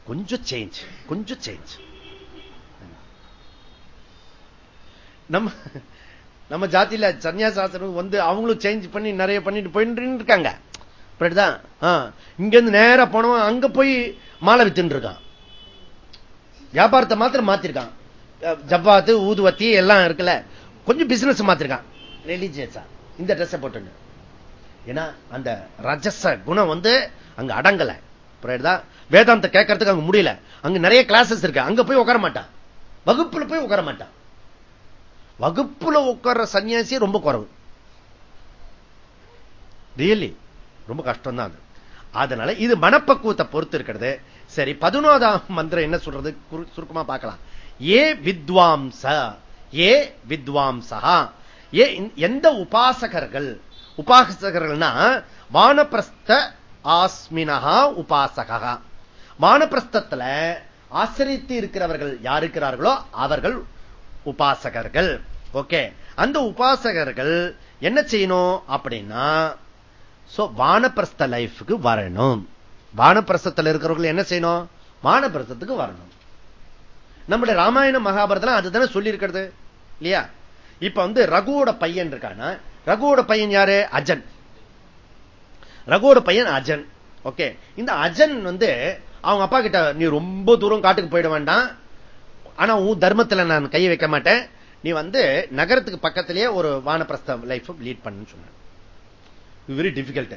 கொஞ்சம் சேஞ்ச் கொஞ்சம் சேஞ்ச் நம்ம நம்ம ஜாத்தியில சன்னியாசாஸ்திரம் வந்து அவங்களும் சேஞ்ச் பண்ணி நிறைய பண்ணிட்டு போயிட்டு இருக்காங்க. அப்படிதான் இங்க இருந்து நேரம் போனவன் அங்க போய் மாலை வித்துட்டு இருக்கான். வியாபாரத்தை மாத்திரம் மாத்திருக்கான். ஜப்பாத்து ஊதுவத்தி எல்லாம் இருக்குல்ல கொஞ்சம் பிசினஸ் மாத்திருக்கான். ரிலீஜியஸா இந்த ட்ரெஸ் போட்டு ஏன்னா அந்த ரஜச குணம் வந்து அங்க அடங்கல. வேதாந்த கேட்கறதுக்கு அங்க முடியல. அங்க நிறைய கிளாஸஸ் இருக்கு. அங்க போய் உட்கார மாட்டான். வகுப்புல போய் உட்கார மாட்டான். வகுப்புல உட்கார்ற சன்னியாசி ரொம்ப குறவு. ரியலி ரொம்ப கஷ்டம் தான் அது. அதனால இது மனப்பக்குவத்தை பொறுத்து இருக்கிறது. சரி பதினோதாம் மந்திரம் என்ன சொல்றது? சுருக்கமா பார்க்கலாம். ஏ வித்வாம்ச ஏ வித்வாம்சா ஏ எந்த உபாசகர்கள் உபாசகர்கள்னா வானப்பிரஸ்த ஆஸ்மினகா உபாசகா வானப்பிரஸ்தத்துல ஆசிரியத்து இருக்கிறவர்கள் யார் இருக்கிறார்களோ அவர்கள் உபாசகர்கள். ஓகே அந்த உபாசகர்கள் என்ன செய்யணும் அப்படின்னா வானப்பிரஸ்த லைஃபுக்கு வரணும். வானப்பிரசத்தில் இருக்கிறவர்கள் என்ன செய்யணும்? வானப்பிரசத்துக்கு வரணும். நம்முடைய ராமாயண மகாபாரதம் அதுதானே சொல்லி இருக்கிறது இல்லையா? இப்ப வந்து ரகுவோட பையன் இருக்கானா? ரகுவோட பையன் யாரு? அஜன். ரகுவோட பையன் அஜன். ஓகே இந்த அஜன் வந்து அவங்க அப்பா கிட்ட நீ ரொம்ப தூரம் காட்டுக்கு போயிட வேண்டாம். ஆனா உன் தர்மத்துல நான் கையை வைக்க மாட்டேன். நீ வந்து நகரத்துக்கு பக்கத்திலேயே ஒரு வானப்பிரஸ்த லைஃப் லீட் பண்ணு சொன்ன. வெரி டிஃபிகல்ட்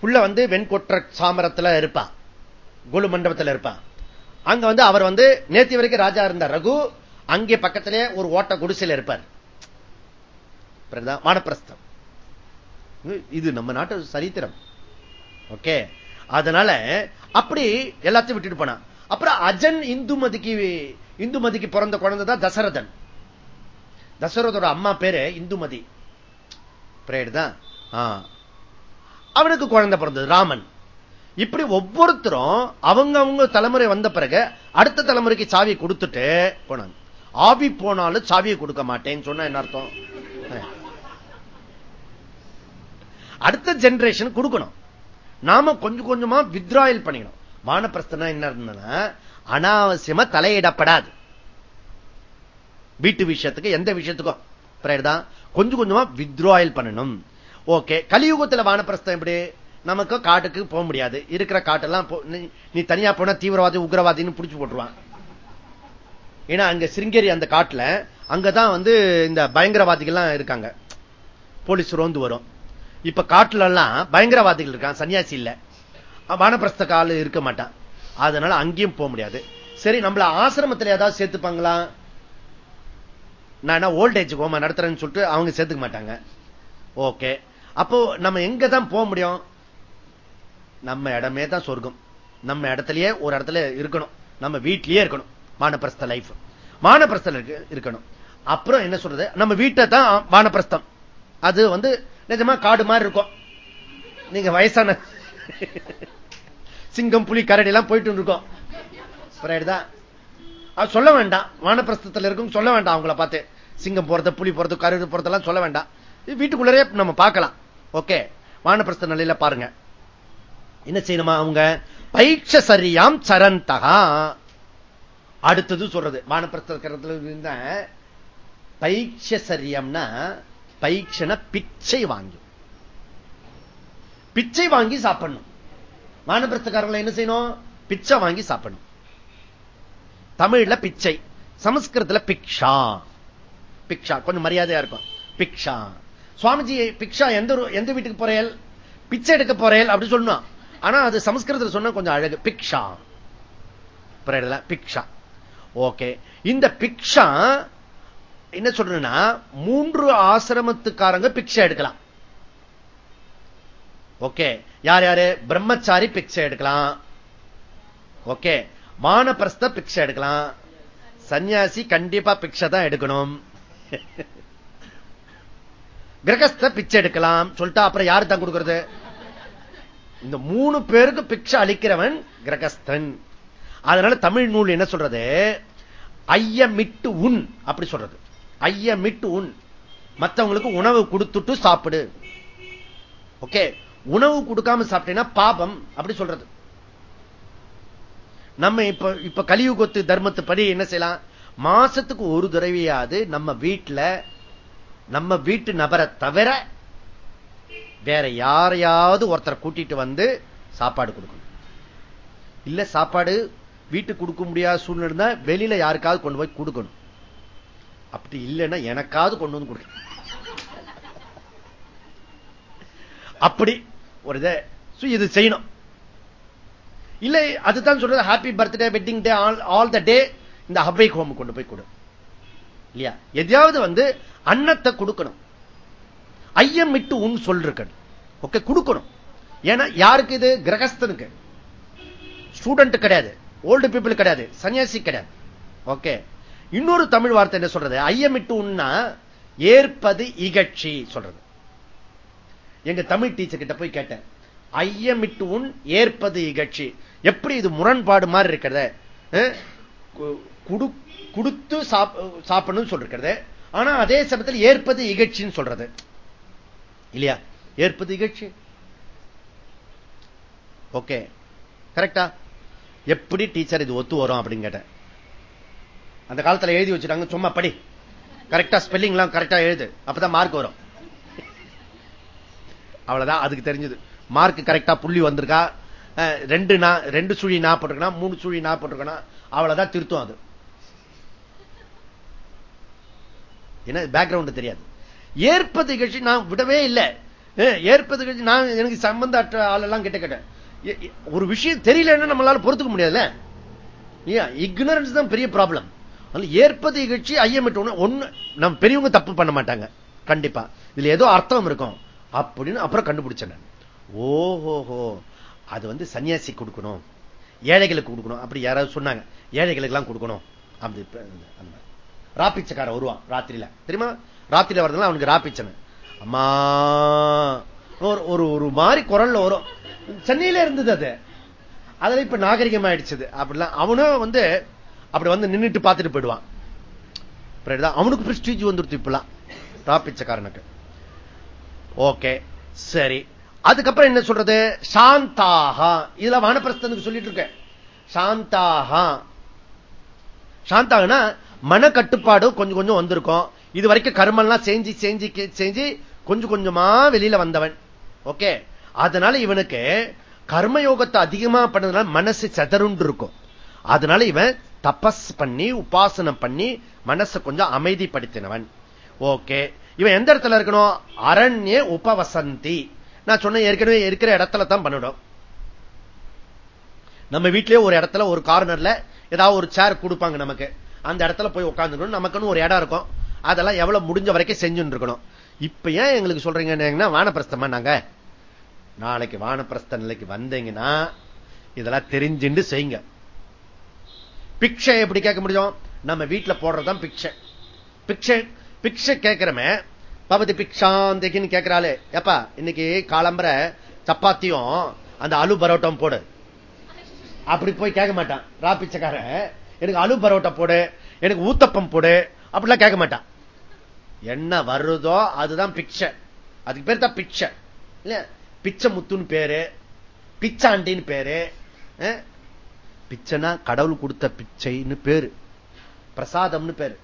புள்ள வந்து வெண்கொற்ற சாமரத்துல இருப்பான் கோலு மண்டபத்தில் இருப்பான் அங்க வந்து அவர் வந்து நேத்தி வரைக்கும் ராஜா இருந்தார் ரகு. அங்கே பக்கத்திலே ஒரு ஓட்ட குடிசையில் இருப்பார். வானப்பிரஸ்தம். இது நம்ம நாட்டு சரித்திரம். ஓகே அதனால அப்படி எல்லாத்தையும் விட்டுட்டு போனா அப்புறம் அஜன் இந்துமதிக்கு இந்துமதிக்கு பிறந்த குழந்தை தான் தசரதன். தசரதோட அம்மா பேரு இந்துமதி. தான். அவனுக்கு குழந்தை பிறந்தது ராமன். இப்படி ஒவ்வொருத்தரும் அவங்க அவங்க தலைமுறை வந்த பிறகு அடுத்த தலைமுறைக்கு சாவி கொடுத்துட்டு போனாங்க. ஆவி போனாலும் சாவியை கொடுக்க மாட்டேன்னு சொன்னா என்ன அர்த்தம்? அடுத்த ஜெனரேஷன் கொடுக்கணும். நாம கொஞ்சம் கொஞ்சமா வித்ராயல் பண்ணிக்கணும். வானப்பிரஸ்தனா என்ன இருந்ததுன்னா அனாவசியமா தலையிடப்படாது. வீட்டு விஷயத்துக்கு எந்த விஷயத்துக்கும். தான்? கொஞ்சம் கொஞ்சமா வித்ராயல் பண்ணணும். ஓகே கலியுகத்துல வானப்பிரஸ்தம் எப்படி? நமக்கு காட்டுக்கு போக முடியாது. இருக்கிற காட்டெல்லாம் நீ தனியா போனா தீவிரவாதி உக்ரவாதின்னு பிடிச்சு போட்டுருவான். ஏன்னா அங்க சிருங்கேரி அந்த காட்டுல அங்கதான் வந்து இந்த பயங்கரவாதிகள்லாம் இருக்காங்க. போலீஸ் ரோந்து வரும். இப்ப காட்டுல எல்லாம் பயங்கரவாதிகள் இருக்கான். சன்னியாசி இல்ல. வானப்பிரஸ்த கால இருக்க மாட்டான். அதனால அங்கேயும் போக முடியாது. சரி நம்மள ஆசிரமத்தில் ஏதாவது சேர்த்துப்பாங்களா? நான் ஓல்டேஜ் ஹோம நடத்துறேன்னு சொல்லிட்டு அவங்க சேர்த்துக்க மாட்டாங்க. ஓகே அப்போ நம்ம எங்க தான் போக முடியும்? நம்ம இடமே தான் சொர்க்கம். நம்ம இடத்துலயே ஒரு இடத்துல இருக்கணும். நம்ம வீட்லயே இருக்கணும். வானப்பிரஸ்த லைஃப் வானப்பிரஸ்தம் இருக்கணும். அப்புறம் என்ன சொல்றது? நம்ம வீட்டை தான் வானப்பிரஸ்தம். அது வந்து நிஜமா காடு மாதிரி இருக்கும். நீங்க வயசான சிங்கம் புலி கரடி எல்லாம் போயிட்டு இருக்கோம் அது சொல்ல வேண்டாம். வானப்பிரஸ்தத்தில் இருக்கும் சொல்ல வேண்டாம் அவங்கள பார்த்து. சிங்கம் போறது புலி போறது கருது போறதெல்லாம் சொல்ல வேண்டாம். வீட்டுக்குள்ளரே நம்ம பார்க்கலாம். ஓகே. வானப்பிரஸ்த நிலையில பாருங்க. என்ன செய்யணுமா அவங்க? பைக்ஷ சரியாம் சரந்தகா. அடுத்தது சொல்றது. வானப்பிரஸ்தத்துல இருந்த பைக்ஷரியம்னா பைக்ஷன பிச்சை வாங்கி பிச்சை வாங்கி சாப்பிடணும். வானப்பிரஸ்தக்காரங்களை என்ன செய்யணும்? பிச்சை வாங்கி சாப்பிடணும். தமிழ்ல பிச்சை சமஸ்கிருதத்துல பிக்ஷா. பிக்ஷா கொஞ்சம் மரியாதையா இருக்கும். பிக்ஷா. சுவாமிஜி பிக்ஷா எந்த எந்த வீட்டுக்கு போறேன் பிச்சை எடுக்க போறேன் அப்படி சொல்லணும் ஆனா அது சமஸ்கிருதத்தில் சொன்ன கொஞ்சம் அழகு. பிக்ஷா. பிக்ஷா. ஓகே. இந்த பிக்ஷா என்ன சொல்றேன்னா மூன்று ஆசிரமத்துக்காரங்க பிக்ஷா எடுக்கலாம். ஓகே யார் யாரு? பிரம்மச்சாரி பிக்ஷை எடுக்கலாம். ஓகே மானப்பிரஸ்த பிக்ஷை எடுக்கலாம். சன்னியாசி கண்டிப்பா பிக்ஷை தான் எடுக்கணும். கிரகஸ்த பிச்சை எடுக்கலாம். சொல்லிட்டா அப்புறம் யாரு தான் கொடுக்கிறது? இந்த மூணு பேருக்கு பிக்ஷை அளிக்கிறவன் கிரகஸ்தன். அதனால தமிழ் நூல் என்ன சொல்றது? ஐயமிட்டு உன் அப்படி சொல்றது. ஐயமிட்டு உன் மற்றவங்களுக்கு உணவு கொடுத்துட்டு சாப்பிடு. ஓகே உணவு கொடுக்காம சாப்பிட்டீங்கன்னா பாபம் அப்படி சொல்றது. நம்ம இப்ப இப்ப கலியுகத்து தர்மத்து படி என்ன செய்யலாம்? மாசத்துக்கு ஒரு தடவையாவது நம்ம வீட்டுல நம்ம வீட்டு நபரை தவிர வேற யாரையாவது ஒருத்தரை கூட்டிட்டு வந்து சாப்பாடு கொடுக்கணும். இல்ல சாப்பாடு வீட்டுக்கு கொடுக்க முடியாத சூழ்நிலை இருந்தா வெளியில யாருக்காவது கொண்டு போய் கொடுக்கணும். அப்படி இல்லைன்னா எனக்காவது கொண்டு வந்து கொடுக்கணும். அப்படி ஒரு இதை இது செய்யணும். இல்லை அதுதான் சொல்றது happy birthday wedding day all the day இந்த ஹபைக் ஹோம் கொண்டு போய் கொடு. இல்லையா? எதையாவது வந்து அன்னத்தை கொடுக்கணும். ஐயம் விட்டு உன் சொல்றேன் ஓகே கொடுக்கணும். ஏன்னா யாருக்கு இது? கிரகஸ்தனுக்கு. ஸ்டூடெண்ட் கிடையாது. ஓல்டு பீப்புள் கிடையாது. சன்னியாசி கிடையாது. ஓகே. இன்னொரு தமிழ் வார்த்தை என்ன சொல்றது? ஐயமிட்டு உன்னா ஏற்பது இகழ்ச்சி சொல்றது. எங்க தமிழ் டீச்சர் கிட்ட போய் கேட்டேன். ஐயமிட்டு உன் ஏற்பது இகழ்ச்சி. எப்படி இது முரண்பாடு மாதிரி இருக்கிறத? கொடுத்து சாப்பிடணும் சொல்றது ஆனா அதே சமயத்தில் ஏற்பது இகழ்ச்சின்னு சொல்றது. இல்லையா? ஏற்பது இகழ்ச்சி. ஓகே. கரெக்டா? எப்படி டீச்சர் இது ஒத்து வரும் அப்படின்னு கேட்டேன். அந்த காலத்துல எழுதி வச்சுட்டாங்க சும்மா படி. கரெக்டா ஸ்பெல்லிங் எல்லாம் கரெக்டா எழுது. அப்பதான் மார்க் வரும். அவ்வளவுதான் அதுக்கு தெரிஞ்சது. மார்க் கரெக்டா புள்ளி வந்திருக்கா? ரெண்டு ரெண்டு சுழி நா போட்டிருக்கா மூணு சுழி நா போட்டிருக்கா அவ்வளவுதான் திருத்தம் அது. என்ன பேக்ரவுண்ட் தெரியாது. ஏற்பது நிகழ்ச்சி நான் விடவே இல்லை. ஏற்பது நிகழ்ச்சி நான் எனக்கு சம்பந்த அற்ற ஆளெல்லாம் கிட்ட கேட்டேன். ஒரு விஷயம் தெரியலன்னு நம்மளால பொறுத்துக்க முடியாதுல்ல? இக்னரன்ஸ் தான் பெரிய ப்ராப்ளம் ஏற்பது நிகழ்ச்சி ஐயமிட்டு ஒண்ணு நம்ம பெரியவங்க தப்பு பண்ண மாட்டாங்க. கண்டிப்பா. இதுல ஏதோ அர்த்தம் இருக்கும். அப்படின்னு அப்புறம் கண்டுபிடிச்சேன் ஓஹோஹோ. அது வந்து சன்னியாசி கொடுக்கணும். ஏழைகளுக்கு கொடுக்கணும். அப்படி யாராவது சொன்னாங்க ஏழைகளுக்கு எல்லாம் கொடுக்கணும். அப்படி அந்த ராப்பிச்சக்கார வருவான் ராத்திரியில. தெரியுமா? ராத்திரியில வரதுனால அவனுக்கு ராப்பிச்சன. அம்மா ஒரு ஒரு மாதிரி குரல்ல வரும். சென்னையில இருந்தது அது. அதுல இப்ப நாகரிகம் ஆயிடுச்சது அப்படிலாம் அவனும் வந்து அப்படி வந்து நின்றுட்டு பார்த்துட்டு போயிடுவான். அவனுக்கு பிரஸ்டீஜ் வந்துருத்து இப்பெல்லாம். ராப்பிச்சக்காரனுக்கு. ஓகே சரி. அதுக்கப்புறம் என்ன சொல்றது? சாந்தாகா. இதுல வானப்பிரஸ்தனுக்கு சொல்லிட்டு இருக்கேன். சாந்தாகா. சாந்தாகனா மன கட்டுப்பாடு கொஞ்சம் கொஞ்சம் வந்திருக்கும். இது வரைக்கும் கர்மெல்லாம் செஞ்சு செஞ்சு செஞ்சு கொஞ்சம் கொஞ்சமா வெளியில வந்தவன். ஓகே? அதனால இவனுக்கு கர்மயோகத்தை அதிகமா பண்ணதுனால மனசு செதறுண்டு இருக்கும். அதனால இவன் தபஸ் பண்ணி உபாசனம் பண்ணி மனசை கொஞ்சம் அமைதிப்படுத்தினவன். ஓகே? இவன் எந்த இடத்துல இருக்கணும்? அரண்ய உபவசந்தி. நான் சொன்ன ஏற்கனவே இருக்கிற இடத்துல தான் பண்ணிடும். நம்ம வீட்டிலேயே ஒரு இடத்துல ஒரு கார்னர்ல ஏதாவது ஒரு சேர் கொடுப்பாங்க நமக்கு. அந்த இடத்துல போய் உட்காந்துக்கணும் நமக்குன்னு ஒரு இடம் இருக்கும். அதெல்லாம் எவ்வளவு முடிஞ்ச வரைக்கும் செஞ்சுட்டு இருக்கணும். இப்ப ஏன் எங்களுக்கு சொல்றீங்கன்னா வானப்பிரஸ்தமா நாங்க? நாளைக்கு வானப்பிரஸ்த நிலைக்கு வந்தீங்கன்னா இதெல்லாம் தெரிஞ்சுட்டு செய்யுங்க. பிக்ஷை எப்படி கேட்க முடியும்? நம்ம வீட்டுல போடுறதுதான் பிக்ஷை. பிக்ஷை பிக்ஷை கேட்கிறமே பவதி பிக்ஷாந்தின்னு கேட்கிறாளே எப்பா இன்னைக்கு காலம்பர சப்பாத்தியும் அந்த அலு பரோட்டம் போடு. அப்படி போய் கேட்க மாட்டான். ரா பிச்சைக்காரன் எனக்கு அலு பரோட்டா போடு எனக்கு ஊத்தப்பம் போடு அப்படிலாம் கேட்க மாட்டான். என்ன வருதோ அதுதான் பிக்சை அதுக்கு பேர் தான் பிக்சை இல்ல பிச்சை முத்துன்னு பேரு பிச்சாண்டின்னு பேரு பிச்சைனா கடவுள் கொடுத்த பிச்சைன்னு பேரு. பிரசாதம்னு பேரு.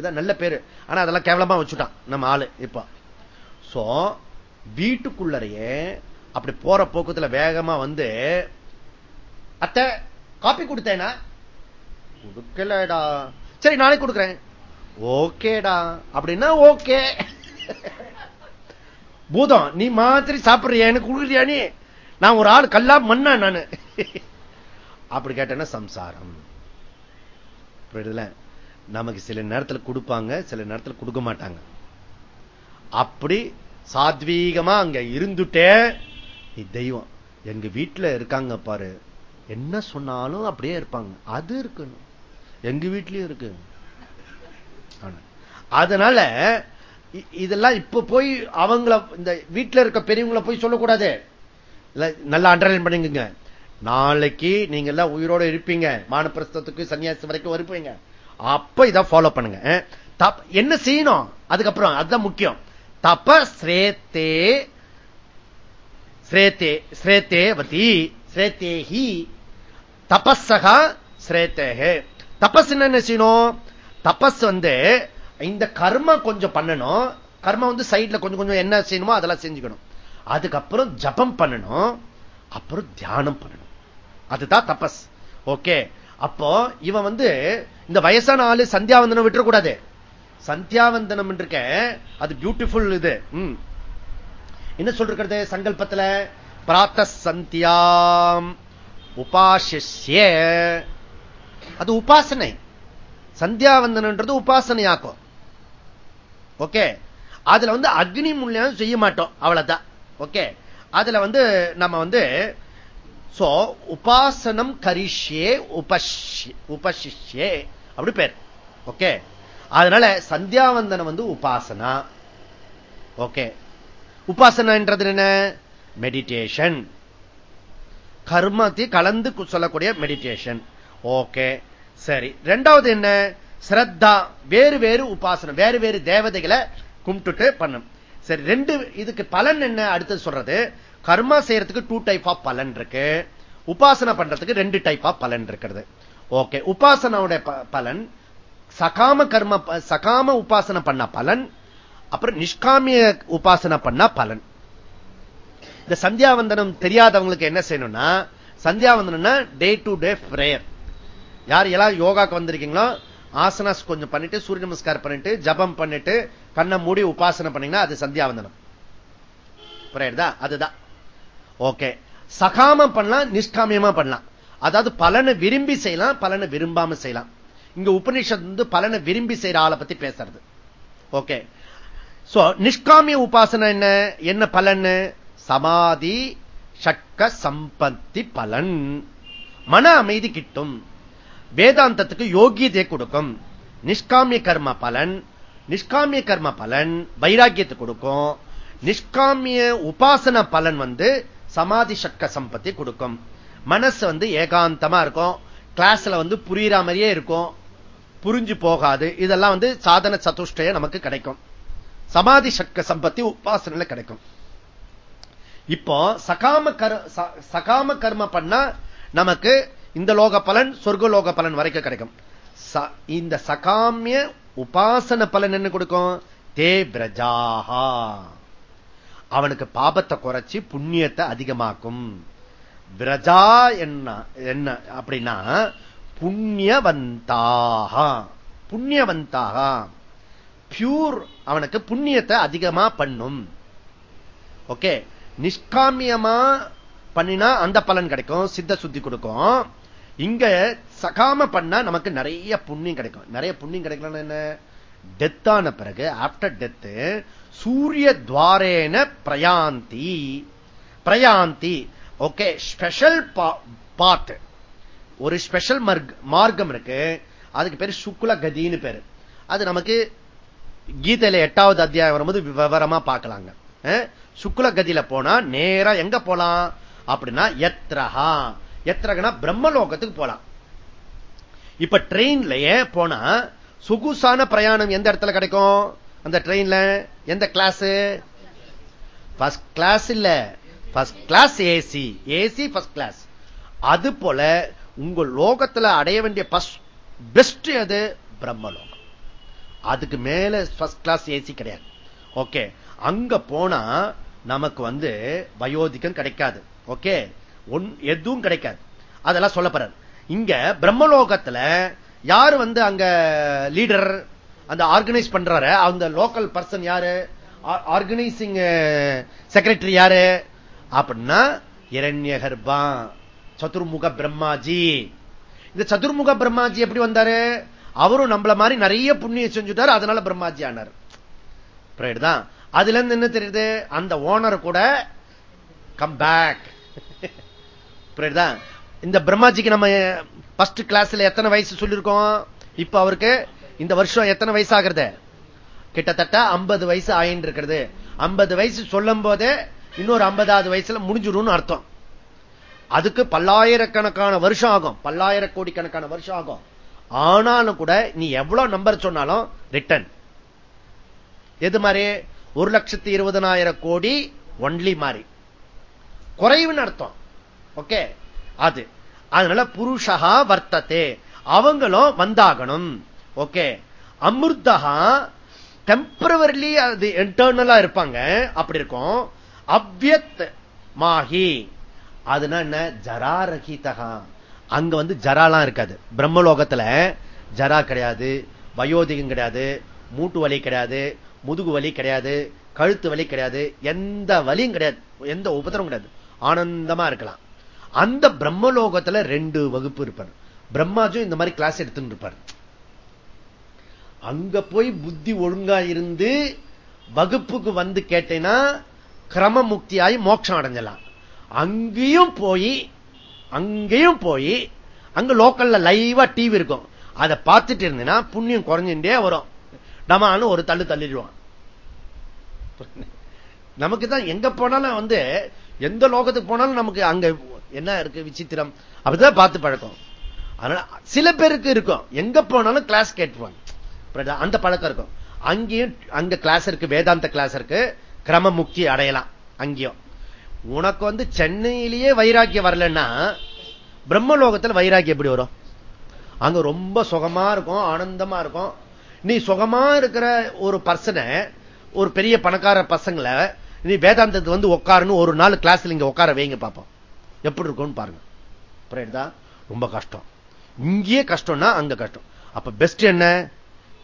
நல்ல பேரு. ஆனா அதெல்லாம் கேவலமா வச்சுட்டான் நம்ம ஆளு இப்ப. சோ வீட்டுக்குள்ளறையே அப்படி போற போக்குத்துல வேகமா வந்து அத்த காப்பி கொடுத்தேனா? கொடுக்கலடா. சரி நாளைக்கு கொடுக்குறேன். ஓகேடா. அப்படின்னா ஓகே. பூதம் நீ மாதிரி சாப்பிடுறியா? எனக்கு கொடுக்குறியா நீ? நான் ஒரு ஆள் கல்லா மண்ணா நானு. அப்படி கேட்டேன்னா சம்சாரம். புரியுதுல? நமக்கு சில நேரத்தில் கொடுப்பாங்க சில நேரத்தில் கொடுக்க மாட்டாங்க. அப்படி சாத்வீகமா அங்க இருந்துட்டே நீ தெய்வம் எங்க வீட்டுல இருக்காங்க பாரு. என்ன சொன்னாலும் அப்படியே இருப்பாங்க. அது இருக்கணும். எங்க வீட்லயும் இருக்கு. அதனால இதெல்லாம் இப்ப போய் அவங்கள இந்த வீட்டுல இருக்க பெரியவங்களை போய் சொல்லக்கூடாது. நல்லா அண்டர்லைன் பண்ணிக்கங்க. நாளைக்கு நீங்க எல்லாம் உயிரோட இருப்பீங்க. மானப்பிரஸ்தத்துக்கு சன்னியாசி வரைக்கும் இருப்பீங்க அப்ப இதை ஃபாலோ பண்ணுங்க. என்ன செய்யணும்? அதுக்கப்புறம் அதுதான் முக்கியம். தப ஸ்ரேத்தே ஸ்ரேத்தே ஸ்ரேத்தேவதி ஸ்ரேத்தேஹி தபஸகா ஸ்ரேத்தேஹே. தபஸ் என்ன செய்யணும்? தபஸ் வந்து இந்த கர்ம கொஞ்சம் பண்ணணும். கர்மம் வந்து சைட்ல கொஞ்சம் கொஞ்சம் என்ன செய்யணுமோ அதெல்லாம் செஞ்சுக்கணும். அதுக்கப்புறம் ஜபம் பண்ணணும். அப்புறம் தியானம் பண்ணணும். அதுதான் தபஸ். ஓகே. அப்போ இவன் வந்து இந்த வயசான ஆளு சந்தியாவந்தனம் விட்டுறக்கூடாது. சந்தியாவந்தனம் இருக்க அது பியூட்டிஃபுல் இது. என்ன சொல்றது சங்கல்பத்துல? பிராத்த சந்தியாம் உபாசிய அது உபாசனை. சந்தியாவந்தனன்றது உபாசனையாக்கும். ஓகே? அதுல வந்து அக்னி மூலியம் செய்ய மாட்டோம். அவ்வளவுதான். ஓகே? அதுல வந்து நம்ம வந்து சோ உபாசனம் கரிஷே உபசிஷ்யே அப்படி பேர். ஓகே? அதனால சந்தியாவந்தனம் வந்து உபாசனா. ஓகே? உபாசனன்றது என்ன? மெடிடேஷன் கர்மத்தை கலந்து சொல்லக்கூடிய மெடிடேஷன் ஓகே? சரி. ரெண்டாவது என்ன? ஸ்ரத்தா. வேறு வேறு உபாசனம். வேறு வேறு தேவதைகளை கும்பிட்டுட்டு பண்ணும். சரி ரெண்டு இதுக்கு பலன் என்ன? அடுத்தது சொல்றது. கர்மா செய்யறதுக்கு டூ டைப் ஆஃப் பலன் இருக்கு. உபாசனை பண்றதுக்கு ரெண்டு டைப் ஆஃப் பலன் இருக்கிறது. ஓகே உபாசனோட பலன் சகாம கர்ம சகாம உபாசனை பண்ண பலன் அப்புறம் நிஷ்காமிய உபாசனை பண்ண பலன். இந்த சந்தியாவந்தனம் தெரியாதவங்களுக்கு என்ன செய்யணும்னா சந்தியாவந்தனம்னா டே டு டே பிரேயர் யார் எல்லாம் யோகாக்கு வந்திருக்கீங்களோ ஆசனாஸ் கொஞ்சம் பண்ணிட்டு சூரிய நமஸ்காரம் பண்ணிட்டு ஜபம் பண்ணிட்டு கண்ணை மூடி உபாசனை பண்ணீங்கன்னா அது சந்தியாவந்தனம். பிரேயர் தான் அதுதான். ஓகே. சகாமம் பண்ணலாம் நிஷ்காமியமா பண்ணலாம். அதாவது பலனை விரும்பி செய்யலாம் பலனை விரும்பாம செய்யலாம். இங்க உபநிஷத் வந்து பலனை விரும்பி செய்யற ஆளை பத்தி பேசுறது. ஓகே. சோ நிஷ்காமிய உபாசனை என்ன? என்ன பலன் சமாதி சக்க சம்பத்தி பலன். மன அமைதி கிட்டும். வேதாந்தத்துக்கு யோகியத்தை கொடுக்கும். நிஷ்காமிய கர்ம பலன். நிஷ்காமிய கர்ம பலன் வைராக்கியத்தை கொடுக்கும். நிஷ்காமிய உபாசன பலன் வந்து சமாதி சக்க சம்பத்தி கொடுக்கும். மனசு வந்து ஏகாந்தமா இருக்கும். கிளாஸ்ல வந்து புரியுற மாதிரியே இருக்கும். புரிஞ்சு போகாது. இதெல்லாம் வந்து சாதன சதுஷ்டய நமக்கு கிடைக்கும். சமாதி சக்க சம்பத்தி உபாசனையில கிடைக்கும். இப்போ சகாம கர் சகாம கர்ம பண்ணா நமக்கு இந்த லோக பலன் சொர்க்க லோக பலன் வரைக்கும் கிடைக்கும். இந்த சகாமிய உபாசன பலன் என்ன கொடுக்கும்? தே பிரஜாகா அவனுக்கு பாபத்தை குறைச்சி புண்ணியத்தை அதிகமாக்கும். பிரஜா என்ன என்ன அப்படின்னா புண்ணியவந்தாக. புண்ணியவந்தாக. பியூர் அவனுக்கு புண்ணியத்தை அதிகமா பண்ணும். ஓகே நிஷ்காமியமா பண்ணினா அந்த பலன் கிடைக்கும் சித்த சுத்தி கொடுக்கும். இங்க சகாம பண்ணா நமக்கு நிறைய புண்ணியம் கிடைக்கும். நிறைய புண்ணியம் கிடைக்கலாம் என்ன? டெத்தான பிறகு ஆப்டர் டெத்து சூரிய துவாரேன பிரயாந்தி. பிரயாந்தி. ஓகே ஸ்பெஷல் பாத் ஒரு ஸ்பெஷல் மார்க்கம் இருக்கு. அதுக்கு பேரு சுக்குல கதின்னு பேரு. அது நமக்கு கீதையில எட்டாவது அத்தியாயம் வரும்போது விவரமா பார்க்கலாங்க. சுக்குல கதியில போனா நேரா எங்க போலாம்? அப்படின்னா எத்ரஹா. எத்ரகனா பிரம்மலோகத்துக்கு போலாம். இப்ப ட்ரெயின்லயே போனா சொகுசான பிரயாணம் எந்த இடத்துல கிடைக்கும்? அந்த ட்ரெயின்ல எந்த கிளாஸ் ஃபர்ஸ்ட் கிளாஸ் இல்ல. First class AC AC first class அது போல உங்கள் லோகத்துல அடைய வேண்டிய பெஸ்ட் அது பிரம்மலோகம். அதுக்கு மேல ஃபர்ஸ்ட் கிளாஸ் ஏசி கிடையாது. ஓகே அங்க போனா நமக்கு வந்து வயோதிகம் கிடைக்காது. ஓகே ஒன் எதுவும் கிடைக்காது. அதெல்லாம் சொல்லப்படுறது இங்க பிரம்மலோகத்துல யாரு வந்து அங்க லீடர் அந்த ஆர்கனைஸ் பண்றாரு? அந்த லோக்கல் பர்சன் யாரு? ஆர்கனைசிங் செக்ரட்டரி யாரு? அப்படின்னா இரண்ய கர்ப்பா சதுர்முக பிரம்மாஜி. இந்த சதுர்முக பிரம்மாஜி எப்படி வந்தாரு? அவரும் நம்மள மாதிரி நிறைய புண்ணியம் செஞ்சுட்டாரு அதனால பிரம்மாஜி ஆனார். தான். அதுல இருந்து என்ன தெரியுது? அந்த ஓனர் கூட கம் பேக் தான். இந்த பிரம்மாஜிக்கு நம்ம பஸ்ட் கிளாஸ்ல எத்தனை வயசு சொல்லியிருக்கோம்? இப்ப அவருக்கு இந்த வருஷம் எத்தனை வயசு ஆகிறது? கிட்டத்தட்ட ஐம்பது வயசு ஆயின்னு இருக்கிறது. ஐம்பது வயசு சொல்லும் போதே இன்னொரு ஐம்பதாவது வயசுல முடிஞ்சிடும் அர்த்தம். அதுக்கு பல்லாயிரக்கணக்கான வருஷம் ஆகும். பல்லாயிர கோடிக்கணக்கான வருஷம் ஆகும். ஆனாலும் கூட நீ எவ்வளவு நம்பர் சொன்னாலும் ரிட்டர்ன் எது மாதிரி? ஒரு லட்சத்தி இருபதனாயிரம் கோடி ஒன்லி மாதிரி. குறைவுன்னு அர்த்தம். ஓகே அது. அதனால புருஷகா வர்த்தத்தே அவங்களும் வந்தாகணும். ஓகே அமிர்தகா டெம்பரவரிலி அது இன்டர்னலா இருப்பாங்க. அப்படி இருக்கும். அவ்வியத் மாஹி. அதுனா என்ன? ஜரா அங்க வந்து ஜராலாம் இருக்காது. பிரம்மலோகத்துல ஜரா கிடையாது வயோதிகம் கிடையாது மூட்டு வலி கிடையாது முதுகு வலி கிடையாது கழுத்து வலி கிடையாது எந்த வலியும் கிடையாது எந்த உபத்திரம் கிடையாது. ஆனந்தமா இருக்கலாம். அந்த பிரம்மலோகத்துல ரெண்டு வகுப்பு இருப்பார். பிரம்மாஜும் இந்த மாதிரி கிளாஸ் எடுத்துட்டு இருப்பார். அங்க போய் புத்தி ஒழுங்கா இருந்து வகுப்புக்கு வந்து கேட்டேன்னா கிரம முக்தியாகி மோட்சம் அடைஞ்சலாம் அங்கேயும் போய் அங்கேயும் போய் அங்க லோக்கல்ல லைவா டிவி இருக்கும். அதை பார்த்துட்டு இருந்தேன்னா புண்ணியம் குறைஞ்சுட்டே வரும். டமான்னு ஒரு தள்ளு தள்ளிடுவான். நமக்கு தான் எங்க போனாலும் வந்து எந்த லோகத்துக்கு போனாலும் நமக்கு அங்க என்ன இருக்கு விசித்திரம்? அப்படிதான் பார்த்து பழக்கம். அதனால சில பேருக்கு இருக்கும். எங்க போனாலும் கிளாஸ் கேட்டுவாங்க அந்த பழக்கம் இருக்கும். அங்கேயும் அங்க கிளாஸ் இருக்கு வேதாந்த கிளாஸ் இருக்கு. கிரம முக்தி அடையலாம். அங்கேயும் உனக்கு வந்து சென்னையிலேயே வைராக்கியம் வரலன்னா பிரம்மலோகத்தில் வைராக்கியம் எப்படி வரும்? அங்க ரொம்ப சுகமா இருக்கும் ஆனந்தமா இருக்கும். நீ சுகமா இருக்கிற ஒரு பர்சனை ஒரு பெரிய பணக்கார பசங்களை நீ வேதாந்தத்துக்கு வந்து உட்காருன்னு ஒரு நாள் கிளாஸ்ல இங்க உட்கார வைங்க பார்ப்போம் எப்படி இருக்கும்னு பாருங்க. புரியுதா? ரொம்ப கஷ்டம். இங்கேயே கஷ்டம்னா அங்க கஷ்டம். அப்ப பெஸ்ட் என்ன?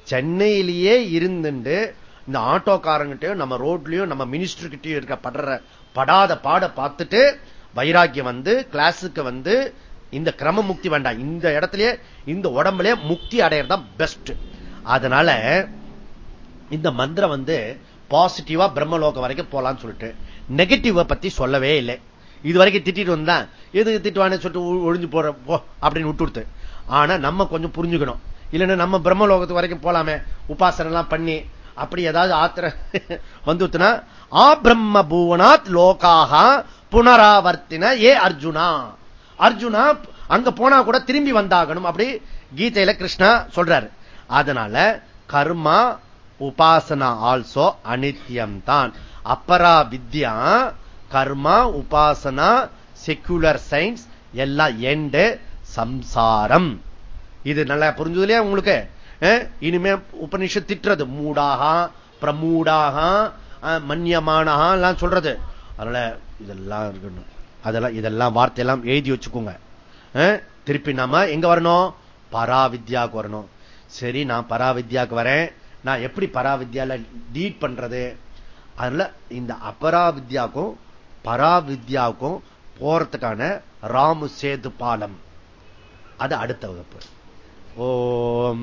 சென்னையிலேயே இருந்துட்டு இந்த ஆட்டோக்காரங்கிட்டையும் நம்ம ரோட்லயும் நம்ம மினிஸ்டர்கிட்டயும் இருக்க படுற படாத பாட பார்த்துட்டு வைராக்கியம் வந்து கிளாஸுக்கு வந்து இந்த கிரம முக்தி வேண்டாம். இந்த இடத்துலயே இந்த உடம்புலயே முக்தி அடையறதா பெஸ்ட் அதனால இந்த மந்திரம் வந்து பாசிட்டிவா பிரம்மலோகம் வரைக்கும் போலான்னு சொல்லிட்டு நெகட்டிவ பத்தி சொல்லவே இல்லை. இது வரைக்கும் திட்டிட்டு வந்தா எதுக்கு திட்டுவானு சொல்லிட்டு ஒழிஞ்சு போற அப்படின்னு விட்டு ஆனா நம்ம கொஞ்சம் புரிஞ்சுக்கணும். இல்லைன்னா நம்ம பிரம்மலோகத்து வரைக்கும் போலாமே. உபாசனை எல்லாம் பண்ணி அப்படி ஏதாவது ஆத்திர வந்துனா ஆ பிரம்ம பூவனாத் லோகாக புனராவர்த்தின ஏ அர்ஜுனா. அர்ஜுனா அங்க போனா கூட திரும்பி வந்தாகணும். அப்படி கீதையில கிருஷ்ணா சொல்றாரு. அதனால கர்மா உபாசனா ஆல்சோ அனித்தியம்தான் அப்பரா வித்யா கர்மா உபாசனா செக்குலர் சயின்ஸ் எல்லாம் எண்டு சம்சாரம். இது நல்லா புரிஞ்சது இல்லையா உங்களுக்கு? இனிமே உபனிஷத் திட்டுறது மூடாக பிரமூடாக மன்யமானஹா எல்லாம் சொல்றது அதனால இதெல்லாம் இருக்கணும் அதெல்லாம் இதெல்லாம் வார்த்தையெல்லாம் எழுதி வச்சுக்கோங்க திருப்பி நாம எங்க வரணும் பராவித்யாவுக்கு வரணும் சரி நான் பராவித்யாவுக்கு வரேன் நான் எப்படி பராவித்யால டீட் பண்றது அதனால இந்த அபராவித்யாவுக்கும் பராவித்யாவுக்கும் போறதுக்கான ராமு சேது பாலம் அது அடுத்த வகுப்பு ஓம்